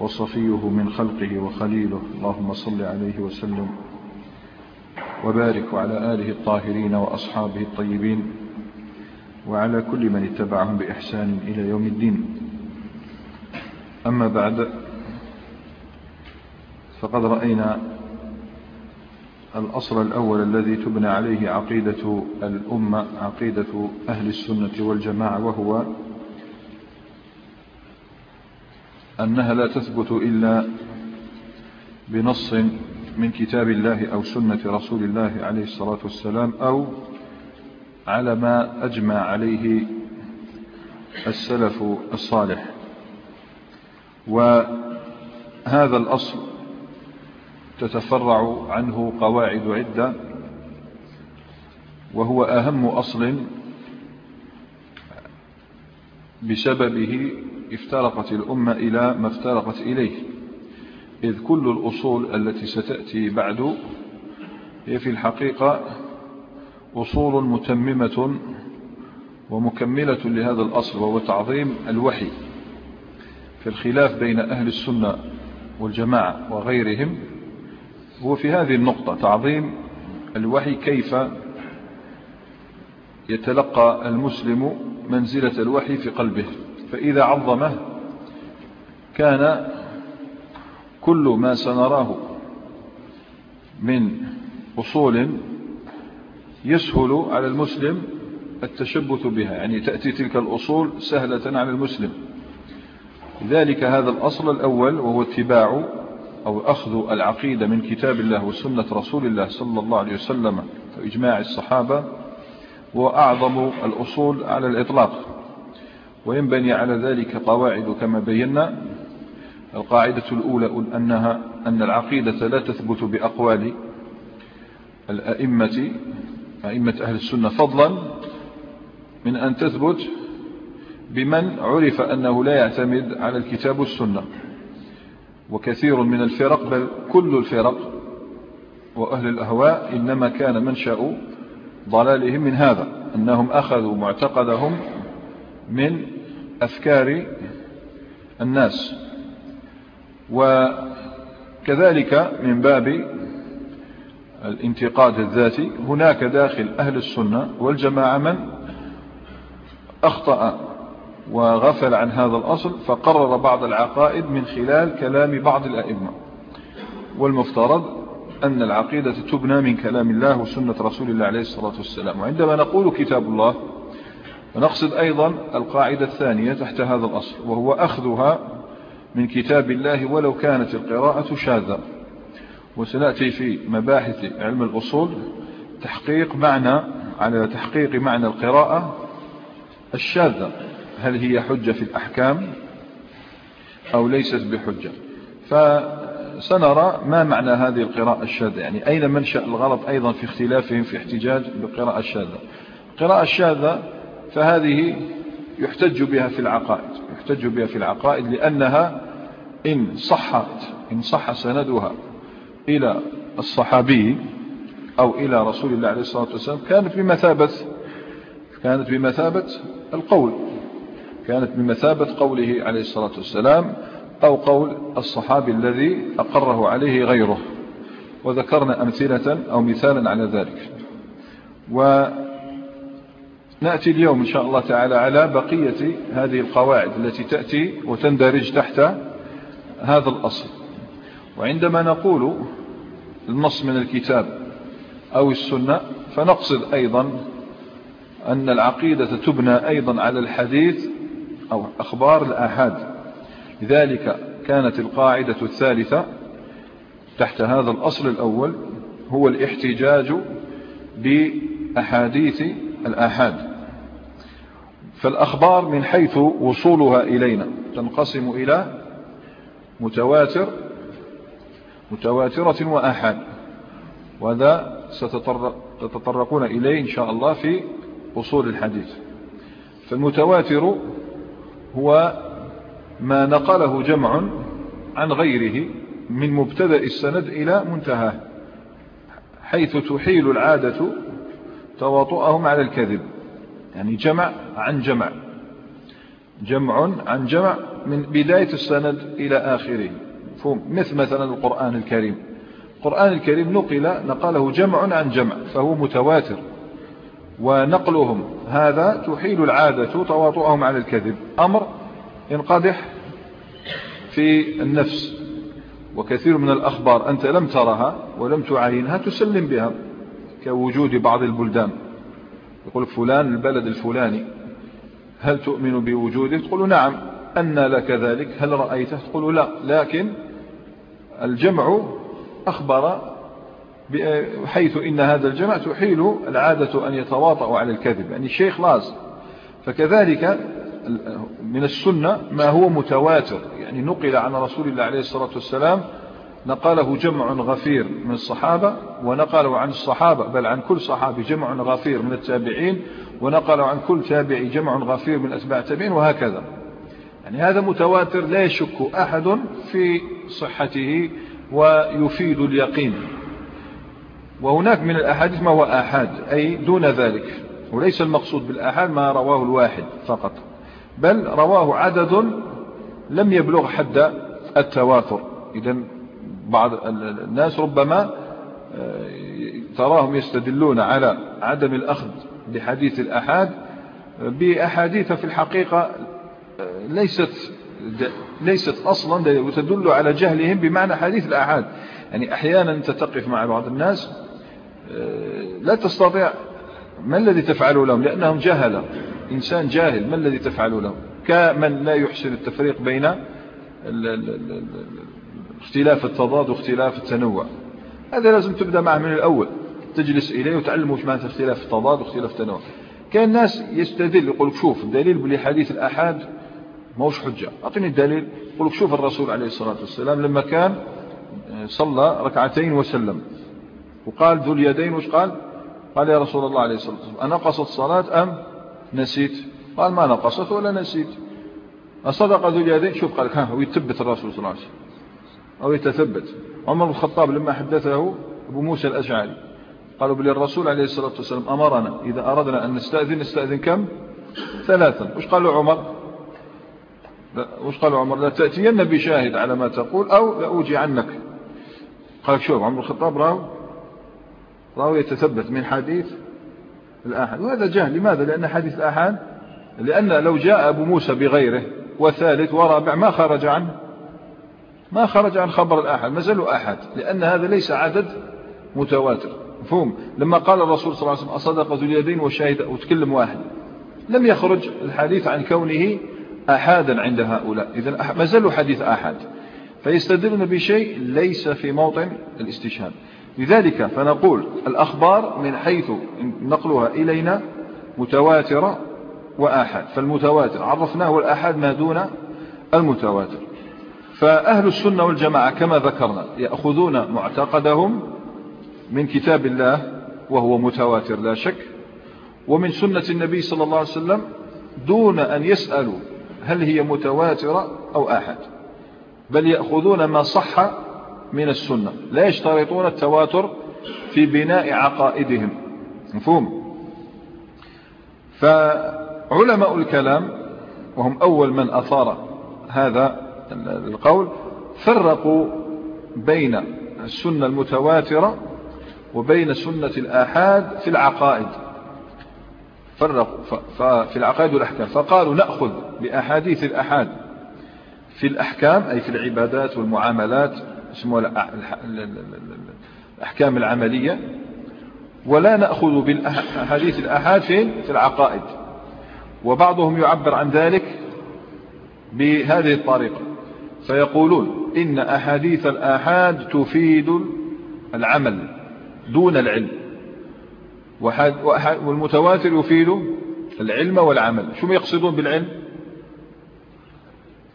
وصفيه من خلقه وخليله. اللهم صل عليه وسلم. وبارك على آله الطاهرين وأصحابه الطيبين. وعلى كل من اتبعهم بإحسان إلى يوم الدين. أما بعد فقد رأينا الأصل الأول الذي تبنى عليه عقيدة الأمة عقيدة أهل السنة والجماعة وهو أنها لا تثبت إلا بنص من كتاب الله أو سنة رسول الله عليه الصلاة والسلام أو على ما أجمع عليه السلف الصالح. وهذا الأصل تتفرع عنه قواعد عدة وهو أهم أصل بسببه افترقت الأمة إلى ما افترقت إليه. إذ كل الأصول التي ستأتي بعد هي في الحقيقة أصول متممة ومكملة لهذا الأصل وهو تعظيم الوحي. في الخلاف بين أهل السنة والجماعة وغيرهم هو في هذه النقطة تعظيم الوحي كيف يتلقى المسلم منزلة الوحي في قلبه. فإذا عظمه كان كل ما سنراه من أصول يسهل على المسلم التشبث بها. يعني تأتي تلك الأصول سهلة على المسلم. لذلك هذا الأصل الأول وهو اتباع أو أخذ العقيدة من كتاب الله وسنة رسول الله صلى الله عليه وسلم وإجماع الصحابة وأعظم الأصول على الإطلاق. وينبني على ذلك قواعد كما بينا القاعدة الأولى أنها أن العقيدة لا تثبت بأقوال الأئمة أئمة أهل السنة فضلا من أن تثبت بمن عرف أنه لا يعتمد على الكتاب والسنة. وكثير من الفرق بل كل الفرق وأهل الأهواء إنما كان منشأ ضلالهم من هذا أنهم أخذوا معتقدهم من أفكار الناس. وكذلك من باب الانتقاد الذاتي هناك داخل أهل السنة والجماعة من أخطأ وغفل عن هذا الأصل فقرر بعض العقائد من خلال كلام بعض الأئمة. والمفترض أن العقيدة تبنى من كلام الله وسنة رسول الله عليه الصلاة والسلام. وعندما نقول كتاب الله ونقصد أيضا القاعدة الثانية تحت هذا الأصل وهو أخذها من كتاب الله ولو كانت القراءة شاذة. وسنأتي في مباحث علم الأصول تحقيق معنى على تحقيق معنى القراءة الشاذة. هل هي حجة في الأحكام أو ليست بحجة؟ فسنرى ما معنى هذه القراءة الشاذة. يعني أين منشأ الغلط أيضا في اختلافهم في احتجاج بالقراءة الشاذة؟ القراءة الشاذة فهذه يحتج بها في العقائد يحتج بها في العقائد لأنها إن صحت إن صح سندها إلى الصحابي أو إلى رسول الله عليه الصلاة والسلام كانت بمثابة كانت بمثابة القول كانت بمثابة قوله عليه الصلاة والسلام أو قول الصحابي الذي أقره عليه غيره. وذكرنا أمثلة أو مثالا على ذلك. ونأتي اليوم إن شاء الله تعالى على بقية هذه القواعد التي تأتي وتندرج تحت هذا الأصل. وعندما نقول النص من الكتاب أو السنة فنقصد أيضا أن العقيدة تبنى أيضا على الحديث أو أخبار الآحاد. لذلك كانت القاعدة الثالثة تحت هذا الأصل الأول هو الاحتجاج بأحاديث الآحاد. فالأخبار من حيث وصولها إلينا تنقسم إلى متواتر متواترة وآحاد وهذا ستتطرقون إليه إن شاء الله في أصول الحديث. فالمتواتر هو ما نقله جمع عن غيره من مبتدأ السند إلى منتهاه حيث تحيل العادة تواطؤهم على الكذب. يعني جمع عن جمع. جمع عن جمع من بداية السند إلى آخره. مثل مثلا القرآن الكريم. القرآن الكريم نقل نقله جمع عن جمع فهو متواتر. ونقلهم هذا تحيل العادة تواطؤهم على الكذب. أمر ينقدح في النفس. وكثير من الأخبار أنت لم ترها ولم تعاينها تسلم بها كوجود بعض البلدان. يقول فلان البلد الفلاني هل تؤمن بوجوده؟ تقول نعم. أن لك ذلك. هل رأيته؟ تقول لا. لكن الجمع أخبر حيث إن هذا الجمع تحيل العادة أن يتواطأ على الكذب. يعني الشيخ خلاص فكذلك من السنة ما هو متواتر. يعني نقل عن رسول الله عليه الصلاة والسلام نقله جمع غفير من الصحابة ونقله عن الصحابة بل عن كل صحابي جمع غفير من التابعين ونقله عن كل تابعي جمع غفير من أتباع التابعين وهكذا. يعني هذا متواتر لا يشك أحد في صحته ويفيد اليقين. وهناك من الأحاديث ما هو آحاد أي دون ذلك. وليس المقصود بالآحاد ما رواه الواحد فقط بل رواه عدد لم يبلغ حد التواتر. إذا بعض الناس ربما آه، تراهم يستدلون على عدم الأخذ بحديث الأحاد بأحاديث في الحقيقة آه، ليست ليست أصلا وتدل على جهلهم بمعنى حديث الأحاد. يعني أحيانا أنت تقف مع بعض الناس آه، لا تستطيع ما الذي تفعله لهم؟ لأنهم جهلة إنسان جاهل ما الذي تفعله لهم؟ كمن لا يحسن التفريق بين اختلاف التضاد واختلاف التنوع. هذا لازم تبدأ معه من الأول. تجلس إليه وتعلمه إيش معنى اختلاف التضاد واختلاف التنوع. كان الناس يستدل يقول لك شوف الدليل بلي حديث الأحاد موش حجة. أعطيني الدليل. يقول لك شوف الرسول عليه الصلاة والسلام لما كان صلى ركعتين وسلم. وقال ذو اليدين وش قال؟ قال يا رسول الله عليه الصلاة والسلام أنقصت الصلاة أم نسيت؟ قال ما نقصت ولا نسيت. أصدق ذو اليدين شوف قال ها ويتثبت الرسول صلى الله عليه وسلم. أو يتثبت. عمر بن الخطاب لما حدثه أبو موسى الأشعري قالوا بل الرسول عليه الصلاة والسلام أمرنا إذا أردنا أن نستأذن نستأذن كم؟ ثلاثا. وش قالوا عمر؟ وش قالوا عمر؟ لا تأتين بشاهد على ما تقول أو لأوجي عنك. قال شوف عمر الخطاب راو راو يتثبت من حديث الآحاد. وهذا جهل. لماذا؟ لأن حديث الآحاد لأن لو جاء أبو موسى بغيره وثالث ورابع ما خرج عنه. ما خرج عن خبر الآحاد ما زالوا آحاد لأن هذا ليس عدد متواتر مفهوم؟ لما قال الرسول صلى الله عليه وسلم أصدق ذو اليدين وشاهد وتكلم واحد لم يخرج الحديث عن كونه أحادا عند هؤلاء. إذا ما زالوا حديث أحد فيستدلون بشيء ليس في موطن الاستشهاد. لذلك فنقول الأخبار من حيث نقلها إلينا متواترة وآحاد. فالمتواتر عرفناه والآحاد ما دون المتواتر. فأهل السنة والجماعة كما ذكرنا يأخذون معتقدهم من كتاب الله وهو متواتر لا شك ومن سنة النبي صلى الله عليه وسلم دون أن يسألوا هل هي متواترة أو آحد بل يأخذون ما صح من السنة لا يشترطون التواتر في بناء عقائدهم. مفهوم؟ فعلماء الكلام وهم أول من أثار هذا القول فرقوا بين السنة المتواترة وبين سنة الآحاد في العقائد. فرقوا في العقائد والأحكام. فقالوا نأخذ بأحاديث الأحاد. في الأحكام أي في العبادات والمعاملات اسمها الأحكام العملية. ولا نأخذ بالأحاديث الأحاد في العقائد. وبعضهم يعبر عن ذلك بهذه الطريقة. فيقولون إن أحاديث الآحاد تفيد العمل دون العلم. والمتواتر يفيد العلم والعمل. شو يقصدون بالعلم؟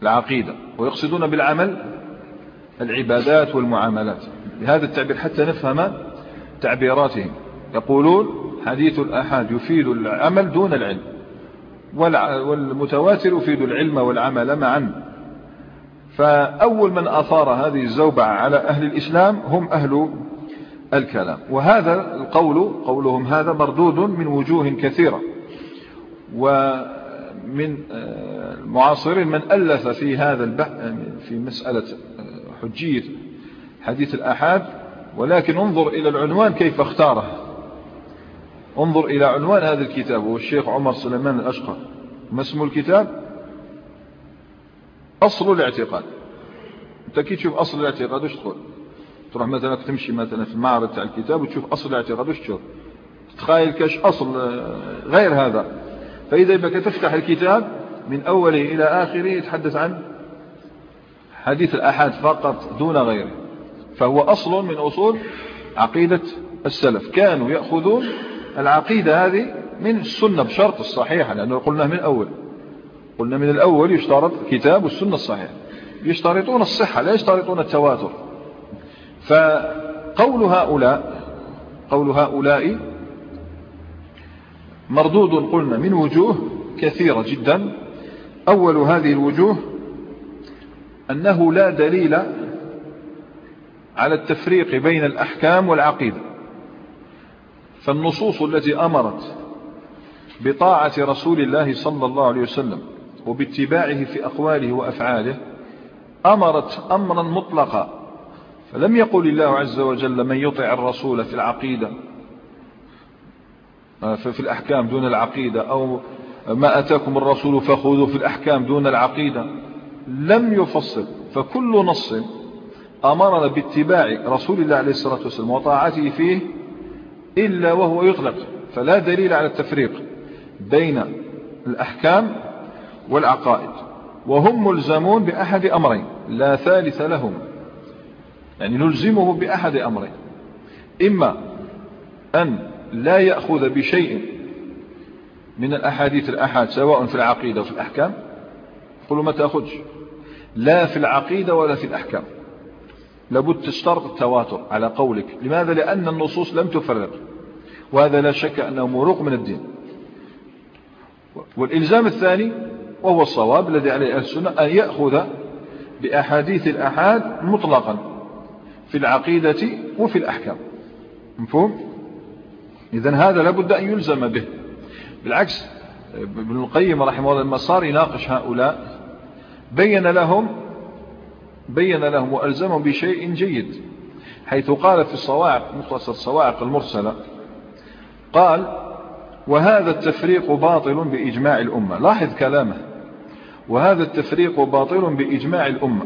العقيدة. ويقصدون بالعمل العبادات والمعاملات. بهذا التعبير حتى نفهم تعبيراتهم. يقولون حديث الأحاد يفيد العمل دون العلم. والمتواتر يفيد العلم والعمل معا. فأول من أثار هذه الزوبعة على أهل الإسلام هم أهل الكلام. وهذا القول قولهم هذا مردود من وجوه كثيرة. ومن المعاصرين من ألف في هذا البحث في مسألة حجية حديث الآحاد. ولكن انظر إلى العنوان كيف اختاره. انظر إلى عنوان هذا الكتاب هو الشيخ عمر سليمان الأشقر. ما اسم الكتاب؟ أصل الاعتقاد. أنت كي تشوف أصل الاعتقاد وش تقول؟ تروح مثلا تمشي مثلا في المعرض تاع الكتاب وتشوف أصل الاعتقاد وش تشوف تتخيل كاش أصل غير هذا. فإذا بك تفتح الكتاب؟ من أوله إلى آخره يتحدث عن حديث الأحاد فقط دون غيره. فهو أصل من أصول عقيدة السلف. كانوا يأخذون العقيدة هذه من السنة بشرط الصحيحة لأنه قلنا من أول. قلنا من الأول يشترط كتاب والسنة الصحيحة يشترطون الصحة لا يشترطون التواتر. فقول هؤلاء قول هؤلاء مردود قلنا من وجوه كثيرة جدا. أول هذه الوجوه أنه لا دليل على التفريق بين الأحكام والعقيدة. فالنصوص التي أمرت بطاعة رسول الله صلى الله عليه وسلم وباتباعه في أقواله وأفعاله أمرت أمرا مطلقا. فلم يقل الله عز وجل من يطع الرسول في العقيدة في الأحكام دون العقيدة أو ما أتاكم الرسول فخذوا في الأحكام دون العقيدة. لم يفصل. فكل نص أمرنا باتباع رسول الله عليه الصلاة والسلام وطاعته فيه إلا وهو يطلق. فلا دليل على التفريق بين الأحكام والعقائد. وهم ملزمون بأحد أمرين لا ثالث لهم. يعني نلزمه بأحد أمرين. إما أن لا يأخذ بشيء من الأحاديث الأحاد سواء في العقيدة وفي الأحكام قلوا ما تأخذش. لا في العقيدة ولا في الأحكام. لابد تشترط التواتر على قولك. لماذا؟ لأن النصوص لم تفرق. وهذا لا شك أنه مروق من الدين. والإلزام الثاني وهو الصواب الذي عليه أهل السنة أن يأخذ بأحاديث الأحاد مطلقا في العقيدة وفي الأحكام. مفهوم؟ إذن هذا لابد أن يلزم به. بالعكس ابن القيم رحمه الله لما صار يناقش هؤلاء بين لهم بين لهم وألزمهم بشيء جيد. حيث قال في الصواعق مختصر الصواعق المرسلة قال وهذا التفريق باطل بإجماع الأمة. لاحظ كلامه. وهذا التفريق باطل بإجماع الأمة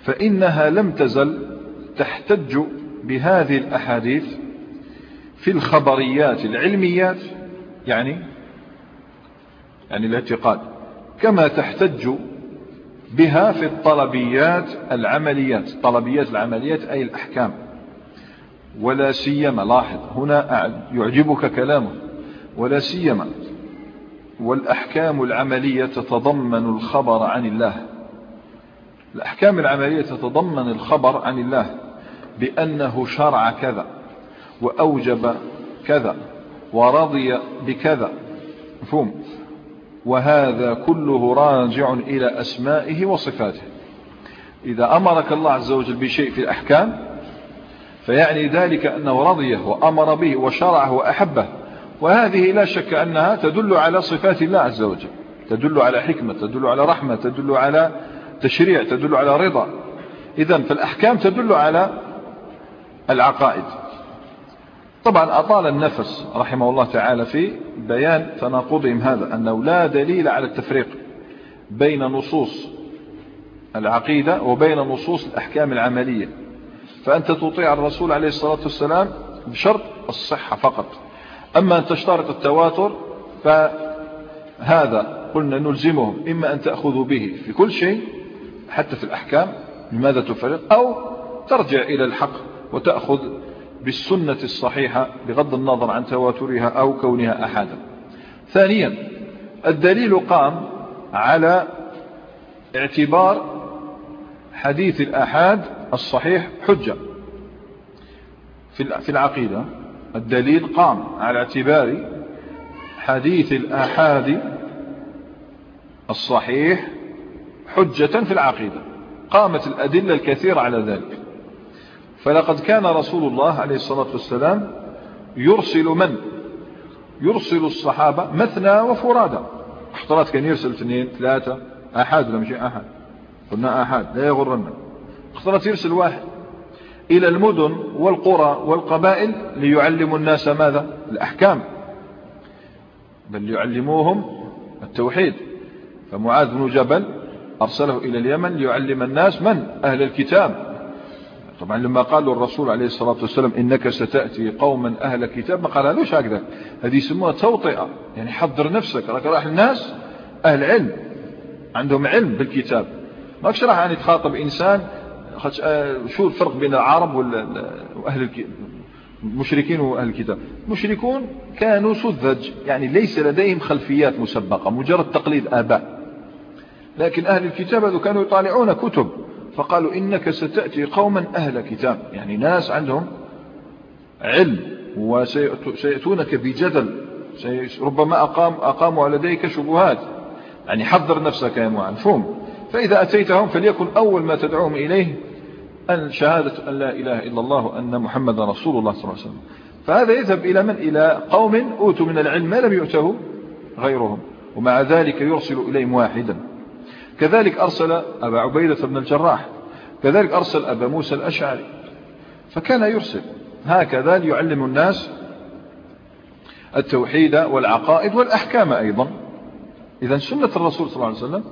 فإنها لم تزل تحتج بهذه الأحاديث في الخبريات العلميات يعني يعني الاعتقاد كما تحتج بها في الطلبيات العمليات طلبيات العمليات أي الأحكام. ولا سيما لاحظ هنا يعجبك كلامه ولا سيما والأحكام العملية تتضمن الخبر عن الله. الأحكام العملية تتضمن الخبر عن الله بأنه شرع كذا وأوجب كذا ورضي بكذا. مفهوم؟ وهذا كله راجع إلى أسمائه وصفاته. إذا أمرك الله عز وجل بشيء في الأحكام فيعني ذلك أنه رضيه وأمر به وشرعه وأحبه. وهذه لا شك أنها تدل على صفات الله عز وجل. تدل على حكمة تدل على رحمة تدل على تشريع تدل على رضا. إذا فالأحكام تدل على العقائد. طبعا أطال النفس رحمه الله تعالى في بيان تناقضهم هذا أنه لا دليل على التفريق بين نصوص العقيدة وبين نصوص الأحكام العملية. فأنت تطيع الرسول عليه الصلاة والسلام بشرط الصحة فقط. أما أن تشترط التواتر فهذا قلنا نلزمهم إما أن تأخذوا به في كل شيء حتى في الأحكام لماذا تفرق أو ترجع إلى الحق وتأخذ بالسنة الصحيحة بغض النظر عن تواترها أو كونها أحدا ثانيا الدليل قام على اعتبار حديث الأحاد الصحيح حجة في العقيدة. الدليل قام على اعتبار حديث الآحاد الصحيح حجة في العقيدة قامت الأدلة الكثيرة على ذلك. فلقد كان رسول الله عليه الصلاة والسلام يرسل من؟ يرسل الصحابة مثنى وفرادى. احترات كان يرسل اثنين ثلاثة أحد ولا مش أحد؟ قلنا أحد لا يغرنا اختارت يرسل واحد. إلى المدن والقرى والقبائل ليعلموا الناس ماذا؟ الأحكام. بل ليعلموهم التوحيد. فمعاذ بن جبل أرسله إلى اليمن ليعلم الناس من؟ أهل الكتاب. طبعا لما قال الرسول عليه الصلاة والسلام إنك ستأتي قوما أهل الكتاب ما قال لوش هكذا؟ هذه يسموها توطئة. يعني حضر نفسك. راك راح الناس أهل علم. عندهم علم بالكتاب. ما راح يعني تخاطب إنسان شو الفرق بين العرب وأهل المشركين وأهل الكتاب؟ المشركون كانوا سذج يعني ليس لديهم خلفيات مسبقة مجرد تقليد آباء. لكن أهل الكتاب كانوا يطالعون كتب فقالوا إنك ستأتي قوما أهل كتاب. يعني ناس عندهم علم وسيأتونك بجدل ربما أقام أقاموا لديك شبهات. يعني حضر نفسك يا مفهوم فإذا أتيتهم فليكن أول ما تدعوهم إليه أن شهادة أن لا إله إلا الله وأن محمد رسول الله صلى الله عليه وسلم. فهذا يذهب إلى من؟ إلى قوم أوتوا من العلم ما لم يؤته غيرهم. ومع ذلك يرسل إليهم واحدا. كذلك أرسل أبا عبيدة بن الجراح. كذلك أرسل أبا موسى الأشعري. فكان يرسل. هكذا ليعلم الناس التوحيد والعقائد والأحكام أيضا. إذا سنة الرسول صلى الله عليه وسلم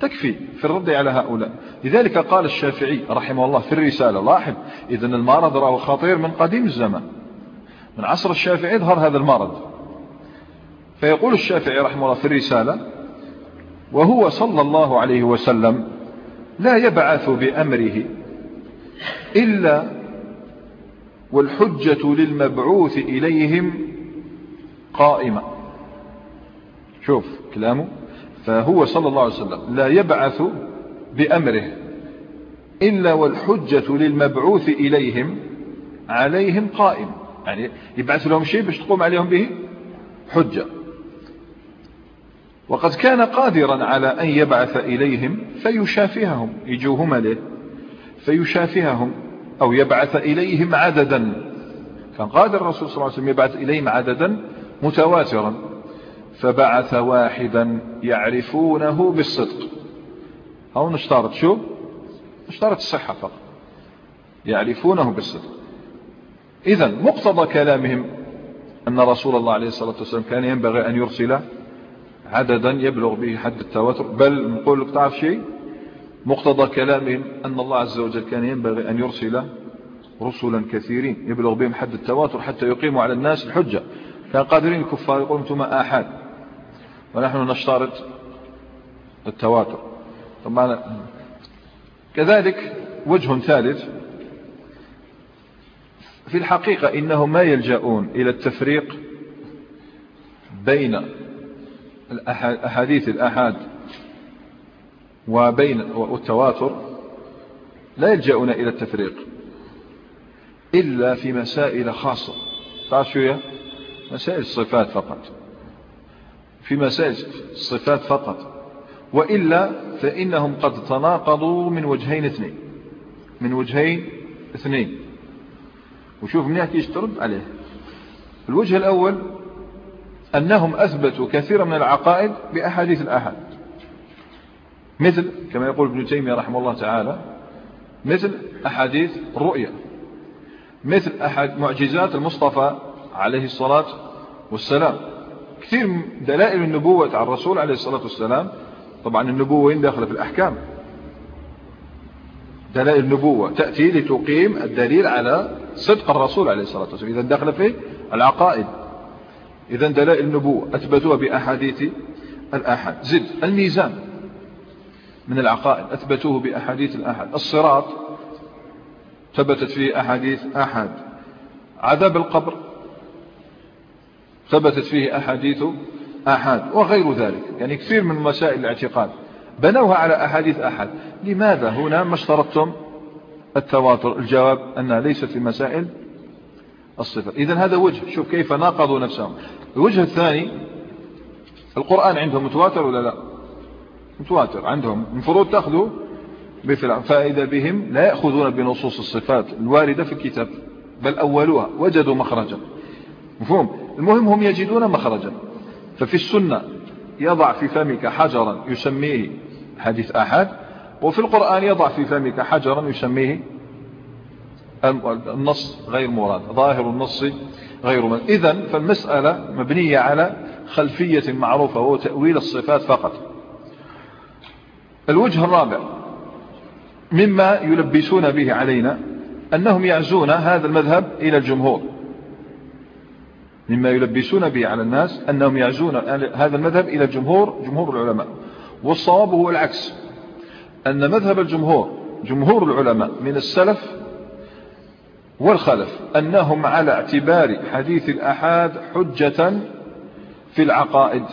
تكفي في الرد على هؤلاء. لذلك قال الشافعي رحمه الله في الرسالة لاحظ إذا المرض راه خطير من قديم الزمان. من عصر الشافعي ظهر هذا المرض فيقول الشافعي رحمه الله في الرسالة وهو صلى الله عليه وسلم لا يبعث بأمره إلا والحجة للمبعوث إليهم قائمة. شوف كلامه. فهو صلى الله عليه وسلم لا يبعث بأمره إلا والحجة للمبعوث إليهم عليهم قائم. يعني يبعث لهم شيء باش تقوم عليهم به حجة. وقد كان قادرا على أن يبعث إليهم فيشافههم يجوهم له فيشافههم أو يبعث إليهم عددا. كان قادر الرسول صلى الله عليه وسلم يبعث إليهم عددا متواترا. فبعث واحدا يعرفونه بالصدق. أو نشترط شو؟ نشترط الصحة فقط. يعرفونه بالصدق. إذا مقتضى كلامهم أن رسول الله عليه الصلاة والسلام كان ينبغي أن يرسل عددا يبلغ به حد التواتر. بل نقول لك تعرف شيء؟ مقتضى كلامهم أن الله عز وجل كان ينبغي أن يرسل رسلا كثيرين يبلغ بهم حد التواتر حتى يقيموا على الناس الحجة. كان قادرين الكفار يقولون أنتم آحاد. ونحن نشترط التواتر طبعا كذلك وجه ثالث في الحقيقة إنهم ما يلجؤون إلى التفريق بين أحاديث الأحاد وبين والتواتر لا يلجؤون إلى التفريق إلا في مسائل خاصة. تعرف شو هي؟ مسائل الصفات فقط. في مسائل الصفات فقط. وإلا فإنهم قد تناقضوا من وجهين اثنين. من وجهين اثنين. وشوف منيح كيش ترد عليه. الوجه الأول أنهم أثبتوا كثيرا من العقائد بأحاديث الأحد مثل كما يقول ابن تيمية رحمه الله تعالى مثل أحاديث الرؤية مثل أحد معجزات المصطفى عليه الصلاة والسلام. كثير دلائل النبوة على الرسول عليه الصلاة والسلام. طبعا النبوة وين داخلة في الأحكام؟ دلائل النبوة. تأتي لتقيم الدليل على صدق الرسول عليه الصلاة والسلام. إذا داخل في العقائد. إذا دلائل النبوة. أثبتوها بأحاديث الآحاد. زد. الميزان من العقائد. أثبتوه بأحاديث الآحاد. الصراط. ثبتت فيه أحاديث آحاد. عذاب القبر. ثبتت فيه أحاديث آحاد وغير ذلك يعني كثير من مسائل الاعتقاد. بنوها على أحاديث أحد لماذا هنا ما اشترطتم؟ التواتر. الجواب أنها ليست في مسائل الصفات إذن هذا وجه. شوف كيف ناقضوا نفسهم. الوجه الثاني القرآن عندهم متواتر ولا لا؟ متواتر. عندهم. المفروض تأخذوا فإذا بهم لا يأخذون بنصوص الصفات الواردة في الكتاب بل أولوها. وجدوا مخرجا. مفهوم؟ المهم هم يجدون مخرجا. ففي السنة يضع في فمك حجرا يسميه حديث أحد وفي القرآن يضع في فمك حجرا يسميه النص غير مراد ظاهر النص غير مراد. إذن فالمسألة مبنية على خلفية معروفة وهو تأويل الصفات فقط. الوجه الرابع مما يلبسون به علينا أنهم يعزون هذا المذهب إلى الجمهور. مما يلبسون به على الناس أنهم يعزون هذا المذهب إلى الجمهور جمهور العلماء. والصواب هو العكس. أن مذهب الجمهور جمهور العلماء من السلف والخلف أنهم على اعتبار حديث الأحاد حجة في العقائد.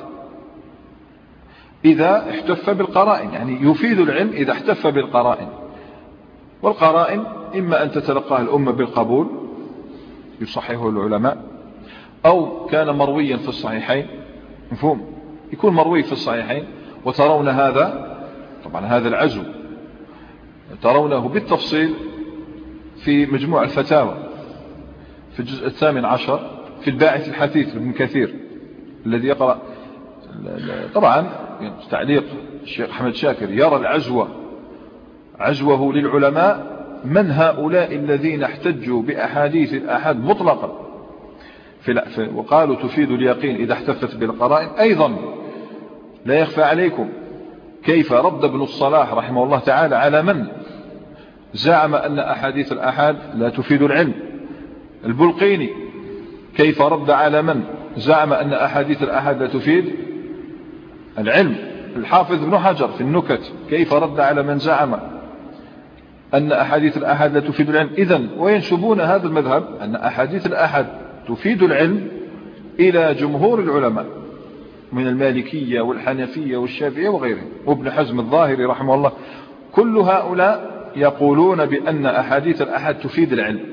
إذا احتف بالقرائن يعني يفيد العلم إذا احتف بالقرائن. والقرائن إما أن تتلقاه الأمة بالقبول يصححه العلماء أو كان مرويا في الصحيحين مفهوم؟ يكون مروي في الصحيحين وترون هذا طبعا هذا العزو ترونه بالتفصيل في مجموع الفتاوى في الجزء الثامن عشر في الباعث الحثيث لابن كثير الذي يقرأ طبعا تعليق الشيخ أحمد شاكر يرى العزوة عزوه للعلماء من هؤلاء الذين احتجوا بأحاديث الأحد مطلقا. في وقالوا تفيد اليقين إذا احتفت بالقرائن. أيضا لا يخفى عليكم كيف رد ابن الصلاح رحمه الله تعالى على من زعم أن أحاديث الأحاد لا تفيد العلم؟ البلقيني. كيف رد على من زعم أن أحاديث الأحاد لا تفيد العلم؟ الحافظ ابن حجر في النكت. كيف رد على من زعم أن أحاديث الأحاد لا تفيد العلم؟ إذن وينسبون هذا المذهب أن أحاديث الأحاد تفيد العلم إلى جمهور العلماء من المالكية والحنفية والشافعية وغيرهم. وابن حزم الظاهري رحمه الله كل هؤلاء يقولون بأن أحاديث الأحد تفيد العلم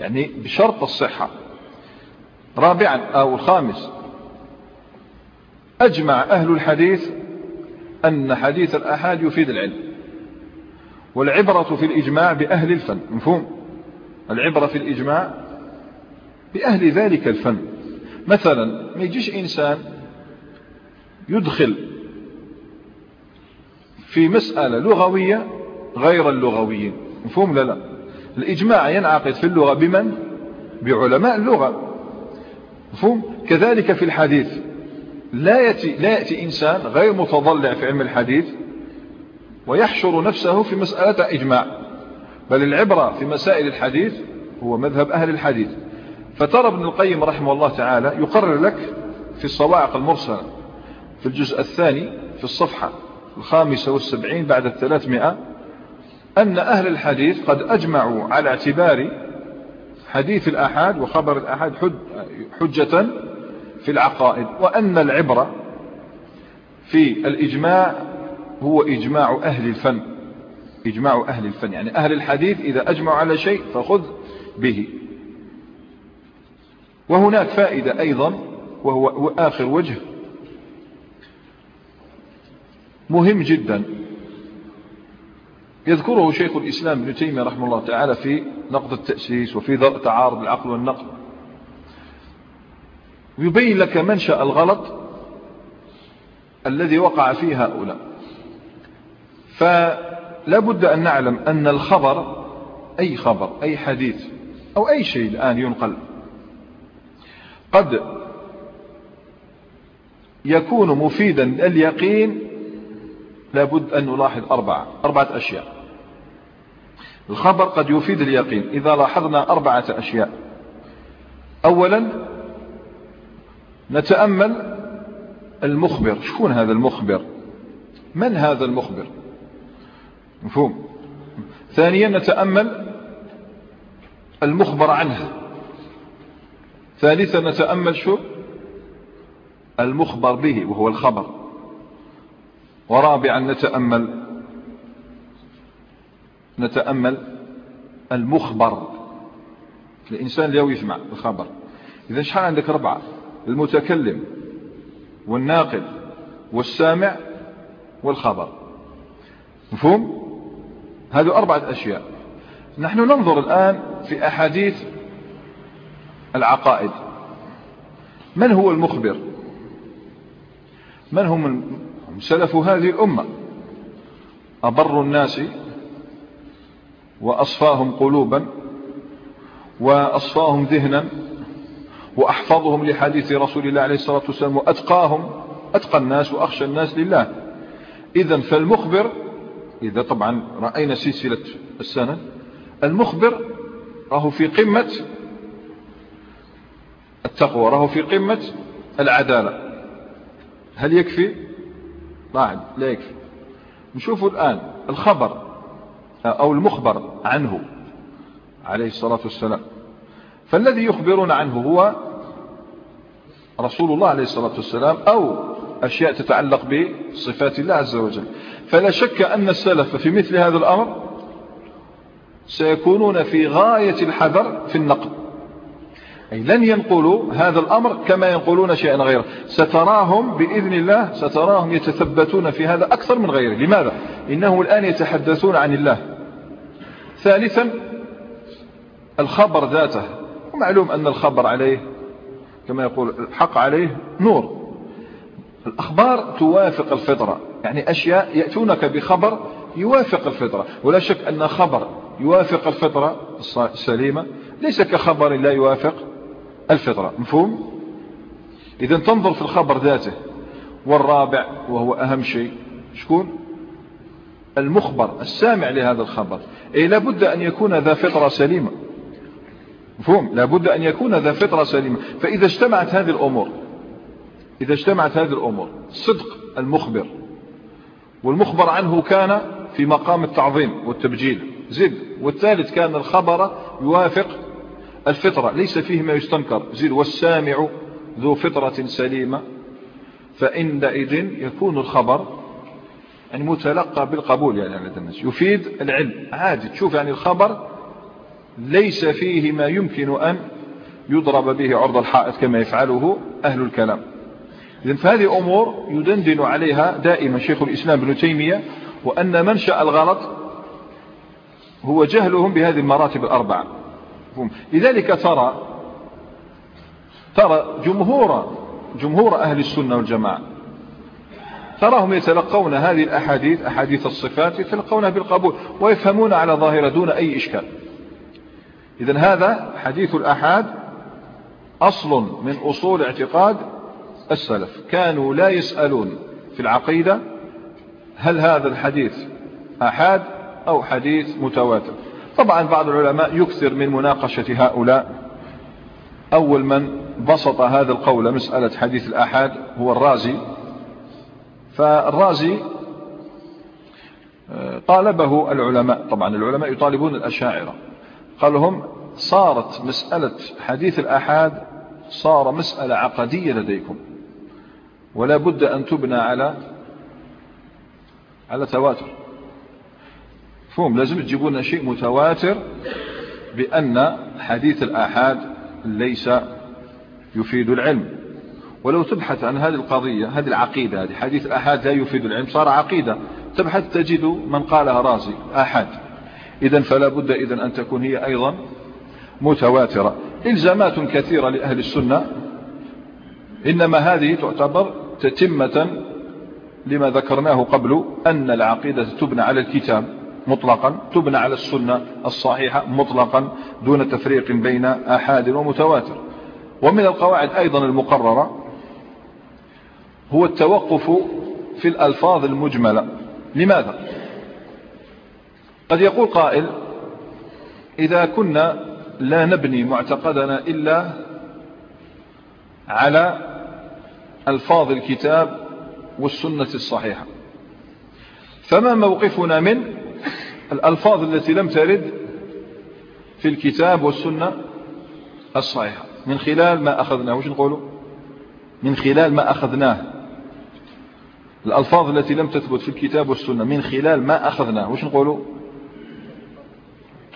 يعني بشرط الصحة. رابعا أو الخامس أجمع أهل الحديث أن حديث الأحاد يفيد العلم. والعبرة في الإجماع بأهل الفن مفهوم؟ العبرة في الإجماع بأهل ذلك الفن مثلا ما يجيش إنسان يدخل في مسألة لغوية غير اللغويين. مفهوم لا لا؟ الإجماع ينعقد في اللغة بمن؟ بعلماء اللغة. مفهوم؟ كذلك في الحديث. لا يأتي, لا يأتي إنسان غير متضلع في علم الحديث ويحشر نفسه في مسألة إجماع. بل العبرة في مسائل الحديث هو مذهب أهل الحديث. فترى ابن القيم رحمه الله تعالى يقرر لك في الصواعق المرسلة في الجزء الثاني في الصفحة الخامسة والسبعين بعد الثلاثمائة أن أهل الحديث قد أجمعوا على اعتبار حديث الأحاد وخبر الأحاد حجة في العقائد وأن العبرة في الإجماع هو إجماع أهل الفن إجماع أهل الفن يعني أهل الحديث إذا أجمعوا على شيء فخذ به. وهناك فائدة أيضا وهو آخر وجه. مهم جدا. يذكره شيخ الإسلام ابن تيمية رحمه الله تعالى في نقد التأسيس وفي تعارض العقل والنقل. يبين لك منشأ الغلط الذي وقع فيه هؤلاء. فلا بد أن نعلم أن الخبر أي خبر أي حديث أو أي شيء الآن ينقل قد يكون مفيدا اليقين لابد أن نلاحظ أربعة أربعة أشياء. الخبر قد يفيد اليقين. إذا لاحظنا أربعة أشياء. أولا نتأمل المخبر. شكون هذا المخبر؟ من هذا المخبر؟ مفهوم؟ ثانيا نتأمل المخبر عنه. ثالثا نتأمل شو؟ المخبر به وهو الخبر. ورابعا نتأمل نتأمل المخبر. الإنسان اللي يسمع الخبر. إذا شحال عندك ربعة؟ المتكلم والناقل والسامع والخبر. مفهوم؟ هذه أربعة أشياء. نحن ننظر الآن في أحاديث العقائد. من هو المخبر؟ من هم سلف هذه الأمة؟ أبر الناس وأصفاهم قلوبا وأصفاهم ذهنا وأحفظهم لحديث رسول الله عليه الصلاة والسلام وأتقاهم أتقى الناس وأخشى الناس لله. إذا فالمخبر إذا طبعا رأينا سلسلة السنة المخبر راه في قمة التقوى راه في قمة العدالة. هل يكفي؟ بعد لا يكفي. نشوفوا الآن الخبر أو المخبر عنه عليه الصلاة والسلام. فالذي يخبرون عنه هو رسول الله عليه الصلاة والسلام أو أشياء تتعلق بصفات الله عز وجل. فلا شك أن السلف في مثل هذا الأمر سيكونون في غاية الحذر في النقل أي لن ينقلوا هذا الأمر كما ينقلون شيئا غيره. ستراهم بإذن الله ستراهم يتثبتون في هذا أكثر من غيره. لماذا؟ إنهم الآن يتحدثون عن الله. ثالثا الخبر ذاته. ومعلوم أن الخبر عليه كما يقول الحق عليه نور. الأخبار توافق الفطرة. يعني أشياء يأتونك بخبر يوافق الفطرة. ولا شك أن خبر يوافق الفطرة السليمة. ليس كخبر لا يوافق. الفطرة مفهوم؟ إذا تنظر في الخبر ذاته والرابع وهو أهم شيء شكون؟ المخبر السامع لهذا الخبر. أي لابد أن يكون ذا فطرة سليمة. مفهوم؟ لابد أن يكون ذا فطرة سليمة. فإذا اجتمعت هذه الأمور إذا اجتمعت هذه الأمور صدق المخبر. والمخبر عنه كان في مقام التعظيم والتبجيل. زد والثالث كان الخبر يوافق الفطرة ليس فيه ما يستنكر. زد والسامع ذو فطرة سليمة فإنئذ يكون الخبر يعني متلقى بالقبول يعني على الناس. يفيد العلم. عادي تشوف يعني الخبر ليس فيه ما يمكن أن يضرب به عرض الحائط كما يفعله أهل الكلام. إذن فهذه أمور يدندن عليها دائما شيخ الإسلام ابن تيمية وأن منشأ الغلط هو جهلهم بهذه المراتب الأربعة. لذلك ترى ترى جمهور جمهور أهل السنة والجماعة تراهم يتلقون هذه الأحاديث أحاديث الصفات يتلقونها بالقبول ويفهمون على ظاهرة دون أي إشكال. إذن هذا حديث الأحاد أصل من أصول اعتقاد السلف. كانوا لا يسألون في العقيدة هل هذا الحديث أحاد أو حديث متواتر. طبعا بعض العلماء يكثر من مناقشة هؤلاء. أول من بسط هذا القول مسألة حديث الأحاد هو الرازي. فالرازي آه، طالبه العلماء. طبعا العلماء يطالبون الأشاعرة. قال لهم صارت مسألة حديث الأحاد صار مسألة عقدية لديكم. ولا بد أن تبنى على على تواتر. فهم لازم تجيبون شيء متواتر بأن حديث الآحاد ليس يفيد العلم. ولو تبحث عن هذه القضية هذه العقيدة هذه حديث الآحاد لا يفيد العلم صار عقيدة. تبحث تجد من قالها رازي آحاد. إذا فلا بد إذن أن تكون هي أيضا متواترة. إلزامات كثيرة لأهل السنة. إنما هذه تعتبر تتمة لما ذكرناه قبل أن العقيدة تبنى على الكتاب. مطلقا تبنى على السنة الصحيحة مطلقا دون تفريق بين أحاد ومتواتر. ومن القواعد أيضا المقررة هو التوقف في الألفاظ المجملة. لماذا؟ قد يقول قائل إذا كنا لا نبني معتقدنا إلا على ألفاظ الكتاب والسنة الصحيحة. فما موقفنا من الألفاظ التي لم ترد في الكتاب والسنة الصحيحة. من خلال ما أخذناه وش نقوله؟ من خلال ما أخذناه. الألفاظ التي لم تثبت في الكتاب والسنة من خلال ما أخذناه. وش نقوله؟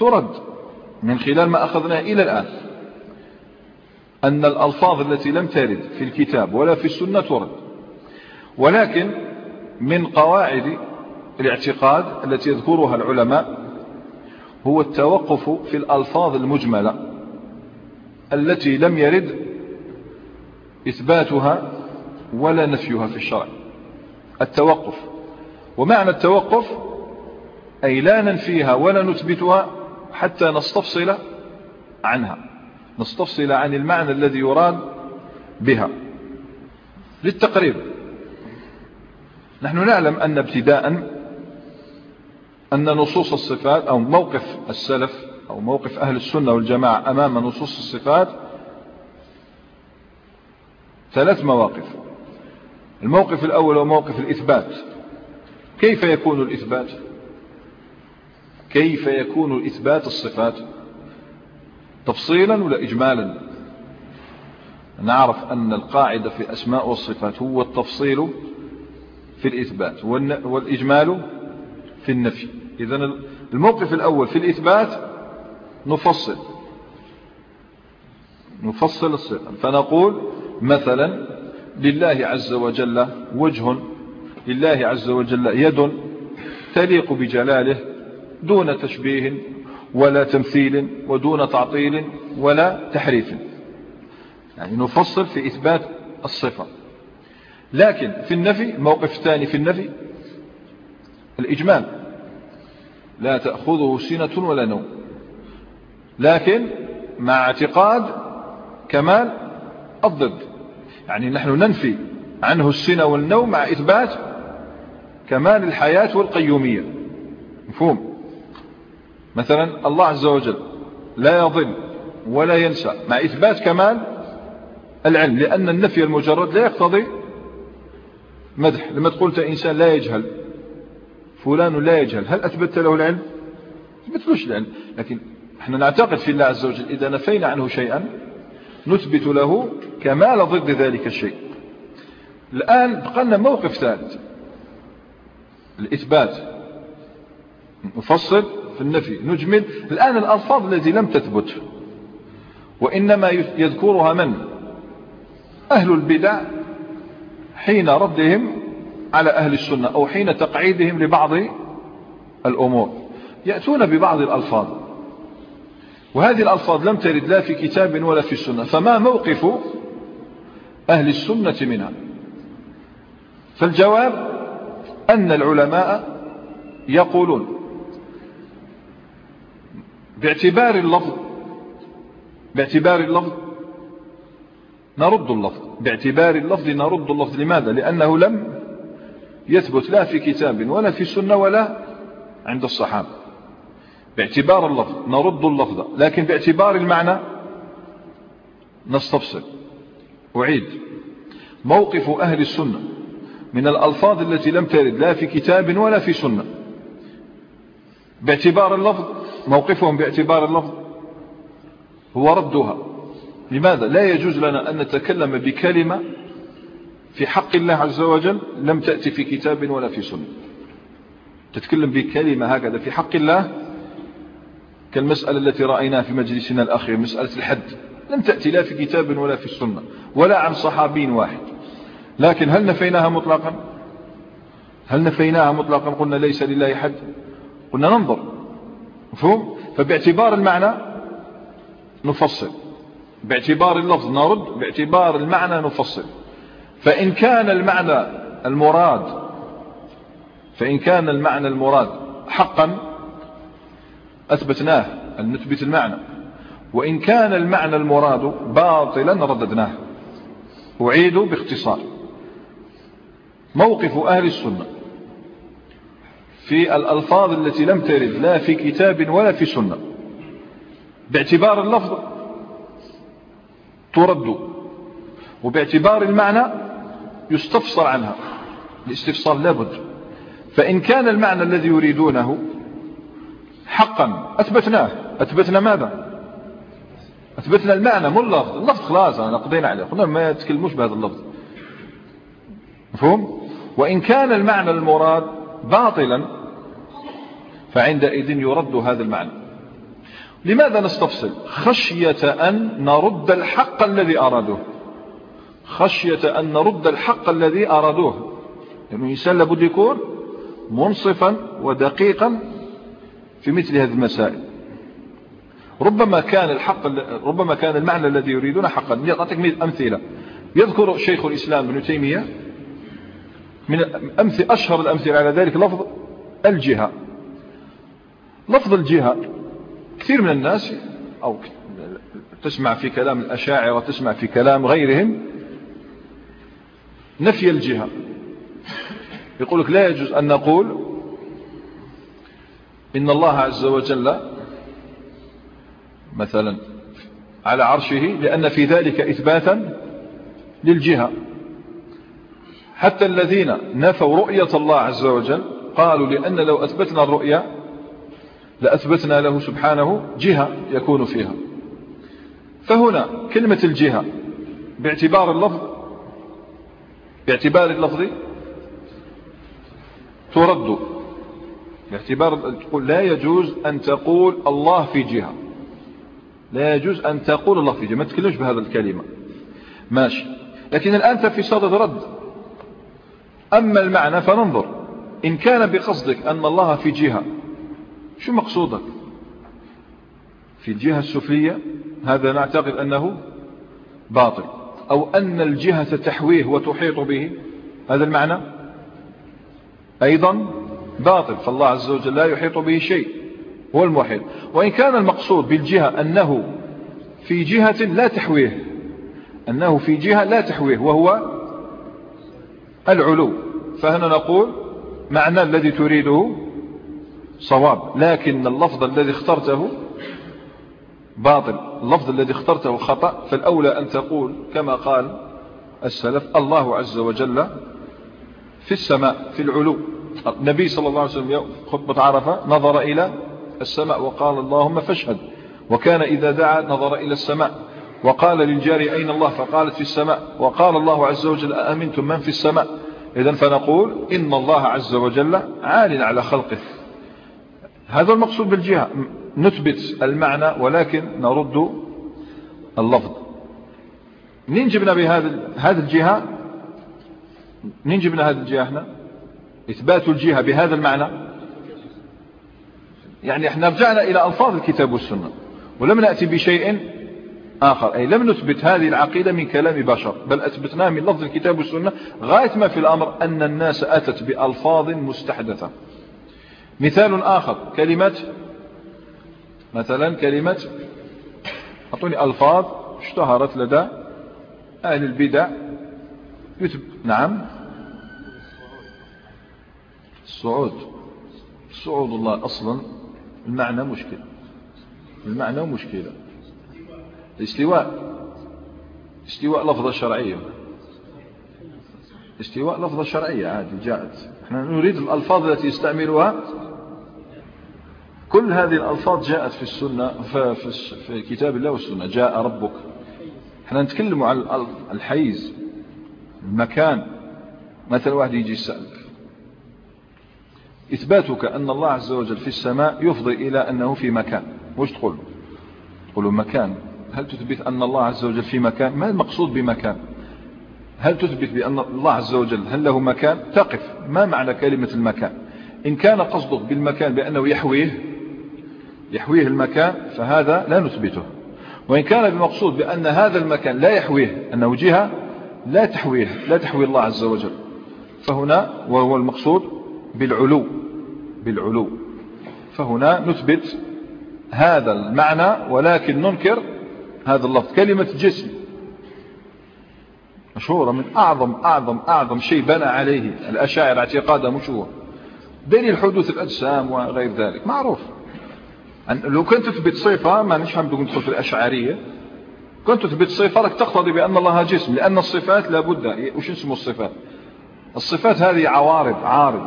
ترد. من خلال ما أخذناه إلى الآن. أن الألفاظ التي لم ترد في الكتاب ولا في السنة ترد. ولكن من قواعد الاعتقاد التي يذكرها العلماء هو التوقف في الألفاظ المجملة التي لم يرد إثباتها ولا نفيها في الشرع. التوقف. ومعنى التوقف أي لا ننفيها ولا نثبتها حتى نستفصل عنها. نستفصل عن المعنى الذي يراد بها. للتقريب. نحن نعلم أن ابتداء أن نصوص الصفات أو موقف السلف أو موقف أهل السنة والجماعة أمام نصوص الصفات ثلاث مواقف. الموقف الأول هو موقف الإثبات. كيف يكون الإثبات؟ كيف يكون الإثبات الصفات؟ تفصيلا ولا إجمالا؟ نعرف أن القاعدة في أسماء والصفات هو التفصيل في الإثبات والإجمال في النفي. إذن الموقف الأول في الإثبات نفصل. نفصل الصفة فنقول مثلا لله عز وجل وجه لله عز وجل يد تليق بجلاله دون تشبيه ولا تمثيل ودون تعطيل ولا تحريف. يعني نفصل في إثبات الصفة. لكن في النفي الموقف الثاني في النفي الإجمال. لا تأخذه سنة ولا نوم. لكن مع اعتقاد كمال الضد. يعني نحن ننفي عنه السنة والنوم مع إثبات كمال الحياة والقيومية. مفهوم؟ مثلا الله عز وجل لا يضل ولا ينسى مع إثبات كمال العلم لأن النفي المجرد لا يقتضي مدح. لما تقول إنسان لا يجهل فلان لا يجهل. هل أثبت له العلم؟ أثبت العلم. لكن إحنا نعتقد في الله عز وجل إذا نفينا عنه شيئا نثبت له كمال ضد ذلك الشيء. الآن بقى لنا موقف ثالث. الإثبات. نفصل في النفي نجمل. الآن الألفاظ التي لم تثبت. وإنما يذكرها من؟ أهل البدع حين ردهم على أهل السنة أو حين تقعيدهم لبعض الأمور. يأتون ببعض الألفاظ. وهذه الألفاظ لم ترد لا في كتاب ولا في السنة فما موقف أهل السنة منها؟ فالجواب أن العلماء يقولون باعتبار اللفظ باعتبار اللفظ نرد اللفظ. باعتبار اللفظ نرد اللفظ. لماذا؟ لأنه لم يثبت لا في كتاب ولا في السنة ولا عند الصحابة. باعتبار اللفظ نرد اللفظ لكن باعتبار المعنى نستفصل. أعيد. موقف أهل السنة من الألفاظ التي لم ترد لا في كتاب ولا في سنة. باعتبار اللفظ موقفهم باعتبار اللفظ هو ردها. لماذا؟ لا يجوز لنا أن نتكلم بكلمة في حق الله عز وجل لم تأتي في كتاب ولا في سنة. تتكلم بكلمة هكذا في حق الله كالمسألة التي رأيناها في مجلسنا الأخير مسألة الحد. لم تأتي لا في كتاب ولا في السنة ولا عن صحابي واحد. لكن هل نفيناها مطلقا؟ هل نفيناها مطلقا؟ قلنا ليس لله حد. قلنا ننظر. مفهوم؟ فباعتبار المعنى نفصل. باعتبار اللفظ نرد باعتبار المعنى نفصل. فإن كان المعنى المراد فإن كان المعنى المراد حقا أثبتناه أن نثبت المعنى. وإن كان المعنى المراد باطلا رددناه. أعيد باختصار. موقف أهل السنة في الألفاظ التي لم ترد لا في كتاب ولا في سنة. باعتبار اللفظ ترد وباعتبار المعنى يستفسر عنها. الاستفسار لابد. فإن كان المعنى الذي يريدونه حقا أثبتناه. أثبتنا ماذا؟ أثبتنا المعنى مو اللفظ. اللفظ خلاص أنا قضينا عليه. قلنا ما يتكلموش بهذا اللفظ. مفهوم؟ وإن كان المعنى المراد باطلا فعندئذ يرد هذا المعنى. لماذا نستفصل خشية أن نرد الحق الذي أرادوه. خشية أن نرد الحق الذي أرادوه. لأنه يعني الإنسان لابد يكون منصفا ودقيقا في مثل هذه المسائل. ربما كان الحق ربما كان المعنى الذي يريدون حقا. أعطيك أمثلة. يذكر شيخ الإسلام ابن تيمية من أمثل أشهر الأمثلة على ذلك لفظ الجهة. لفظ الجهة كثير من الناس أو تسمع في كلام الأشاعرة تسمع في كلام غيرهم نفي الجهة. يقول لك لا يجوز أن نقول إن الله عز وجل مثلا على عرشه لأن في ذلك إثباتا للجهة. حتى الذين نفوا رؤية الله عز وجل قالوا لأن لو أثبتنا الرؤية لأثبتنا له سبحانه جهة يكون فيها. فهنا كلمة الجهة باعتبار اللفظ باعتبار اللفظ ترد. باعتبار تقول لا يجوز أن تقول الله في جهة. لا يجوز أن تقول الله في جهة. ما تكلمش بهذا الكلمة. ماشي. لكن الآن في صدد رد. أما المعنى فننظر. إن كان بقصدك أن الله في جهة شو مقصودك؟ في الجهة السفلية؟ هذا نعتقد أنه باطل. أو أن الجهة تحويه وتحيط به. هذا المعنى. أيضا باطل فالله عز وجل لا يحيط به شيء هو المحيط وإن كان المقصود بالجهة أنه في جهة لا تحويه أنه في جهة لا تحويه وهو العلو. فهنا نقول معنى الذي تريده صواب لكن اللفظ الذي اخترته باطل اللفظ الذي اخترته خطأ فالأولى أن تقول كما قال السلف الله عز وجل في السماء في العلو. النبي صلى الله عليه وسلم خطبة عرفة نظر إلى السماء وقال اللهم فاشهد. وكان إذا دعا نظر إلى السماء. وقال للجاري أين الله؟ فقالت في السماء. وقال الله عز وجل أأمنتم من في السماء؟ إذا فنقول إن الله عز وجل عال على خلقه. هذا المقصود بالجهة. نثبت المعنى ولكن نرد اللفظ. منين جبنا بهذا هذه الجهة. منين جبنا هذه الجهة إحنا. إثبات الجهة بهذا المعنى. يعني إحنا رجعنا إلى ألفاظ الكتاب والسنة. ولم نأتي بشيء آخر. أي لم نثبت هذه العقيدة من كلام بشر. بل أثبتناها من لفظ الكتاب والسنة. غاية ما في الأمر أن الناس أتت بألفاظ مستحدثة. مثال آخر كلمة مثلا كلمة أعطوني ألفاظ اشتهرت لدى أهل البدع. يتب نعم. الصعود الصعود الله أصلا. المعنى مشكلة المعنى مشكلة. الاستواء استواء لفظة شرعية. استواء لفظة شرعية عادي جاءت نريد الألفاظ التي يستعملها. كل هذه الألفاظ جاءت في السنة في كتاب الله والسنة. جاء ربك. إحنا نتكلم عن الحيز المكان. مثلا واحد يجي يسألك. إثباتك أن الله عز وجل في السماء يفضي إلى أنه في مكان. وش تقول؟ تقول مكان. هل تثبت أن الله عز وجل في مكان؟ ما المقصود بمكان؟ هل تثبت بأن الله عز وجل هل له مكان؟ تقف. ما معنى كلمة المكان؟ إن كان قصدك بالمكان بأنه يحويه يحويه المكان فهذا لا نثبته. وإن كان بمقصود بأن هذا المكان لا يحويه أنه جهة لا تحويه لا تحوي الله عز وجل. فهنا وهو المقصود بالعلو بالعلو. فهنا نثبت هذا المعنى ولكن ننكر هذا اللفظ. كلمة جسم. مشهورة من أعظم أعظم أعظم شيء بنى عليه الأشاعر اعتقاده مشهور دليل حدوث الأجسام وغير ذلك. معروف. لو كنت تثبت صفة ما نش هم ندخل في الأشعارية كنت تثبت صفة لك تقتضي بأن الله جسم لأن الصفات لابد وش اسمه الصفات؟ الصفات هذه عوارض عارض.